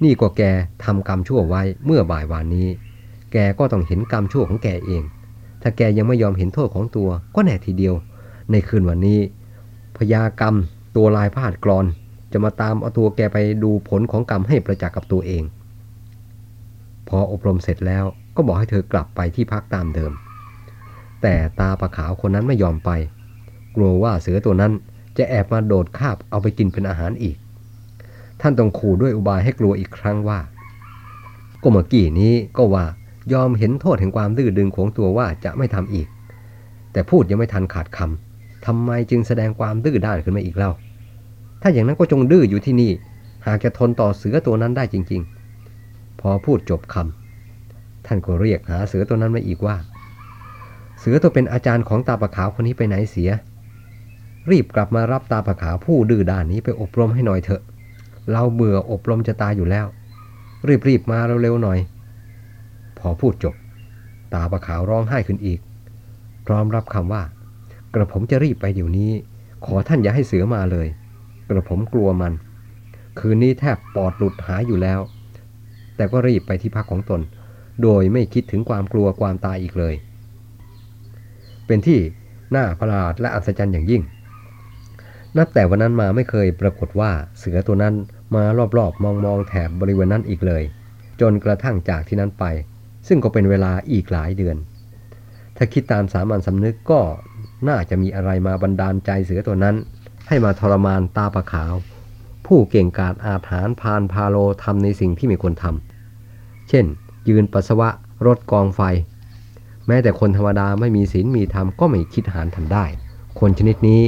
นี่ก็แกทำกรรมชั่วไว้เมื่อบ่ายวานนี้ แกก็ต้องเห็นกรรมชั่วของแกเอง ถ้าแกยังไม่ยอมเห็นโทษของตัวก็แน่ทีเดียว ในคืนวันนี้พยากรรมตัวลายพาดกรอน จะมาตามเอาตัวแกไปดูผลของกรรมให้ประจักษ์กับตัวเอง พออบรมเสร็จแล้วก็บอกให้เธอกลับไปที่พักตามเดิม แต่ตาปลาขาวคนนั้นไม่ยอมไป กลัวว่าเสือตัวนั้นจะแอบมาโดดคาบเอาไปกินเป็นอาหารอีก ท่านต้องขู่ด้วยอุบายให้กลัวอีกครั้งว่า ก็เมื่อกี้นี้ก็ว่ายอมเห็นโทษแห่งความดื้อดึงของตัวว่าจะไม่ทำอีก แต่พูดยังไม่ทันขาดคำทำไมจึงแสดงความดื้อด้านขึ้นมาอีกเล่า ถ้าอย่างนั้นก็จงดื้ออยู่ที่นี่ หากจะทนต่อเสือตัวนั้นได้จริง ๆ พอพูดจบคำท่านก็เรียกหาเสือตัวนั้นมาอีกว่า เสือตัวเป็นอาจารย์ของตาปะขาวคนนี้ไปไหนเสีย รีบกลับมารับตาปะขาวผู้ดื้อด้านนี้ไปอบรมให้หน่อยเถอะ เราเบื่ออบรมจะตายอยู่แล้ว รีบๆมาเร็วๆหน่อย พอพูดจบ ตาปะขาวร้องไห้ขึ้นอีก พร้อมรับคำว่า กระผมจะรีบไปเดี๋ยวนี้ ขอท่านอย่าให้เสือมาเลย กระผมกลัวมัน คืนนี้แทบปอดหลุดหายอยู่แล้ว แต่ก็รีบไปที่พักของตน โดยไม่คิดถึงความกลัวความตายอีกเลย เป็นที่น่าประหลาดและอัศจรรย์อย่างยิ่ง นับแต่วันนั้นมาไม่เคยปรากฏว่าเสือตัวนั้นมารอบๆ มองๆแถบบริเวณนั้นอีกเลย จนกระทั่งจากที่นั้นไป ซึ่งก็เป็นเวลาอีกหลายเดือน ถ้าคิดตามสามัญสำนึกก็น่าจะมีอะไรมาบันดาลใจเสือตัวนั้น ให้มาทรมานตาประขาว ผู้เก่งกาจอาถานพานพาโลทำในสิ่งที่ไม่ควรทำเช่น ยืนปัสสาวะรถกองไฟ แม้แต่คนธรรมดาไม่มีศีลมีธรรมก็ไม่คิดหารทำได้ คนชนิดนี้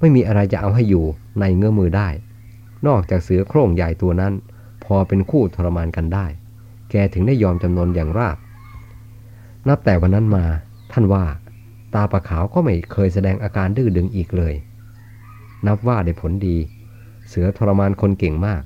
ไม่มีอะไรจะเอาให้อยู่ในเงื้อมือได้ นอกจากเสือโคร่งใหญ่ตัวนั้น พอเป็นคู่ทรมานกันได้ แกถึงได้ยอมจำนนอย่างราบ นับแต่วันนั้นมาท่านว่า ตาปลาขาวก็ไม่เคยแสดงอาการดื้อดึงอีกเลย นับว่าได้ผลดี เสือทรมานคนเก่งมาก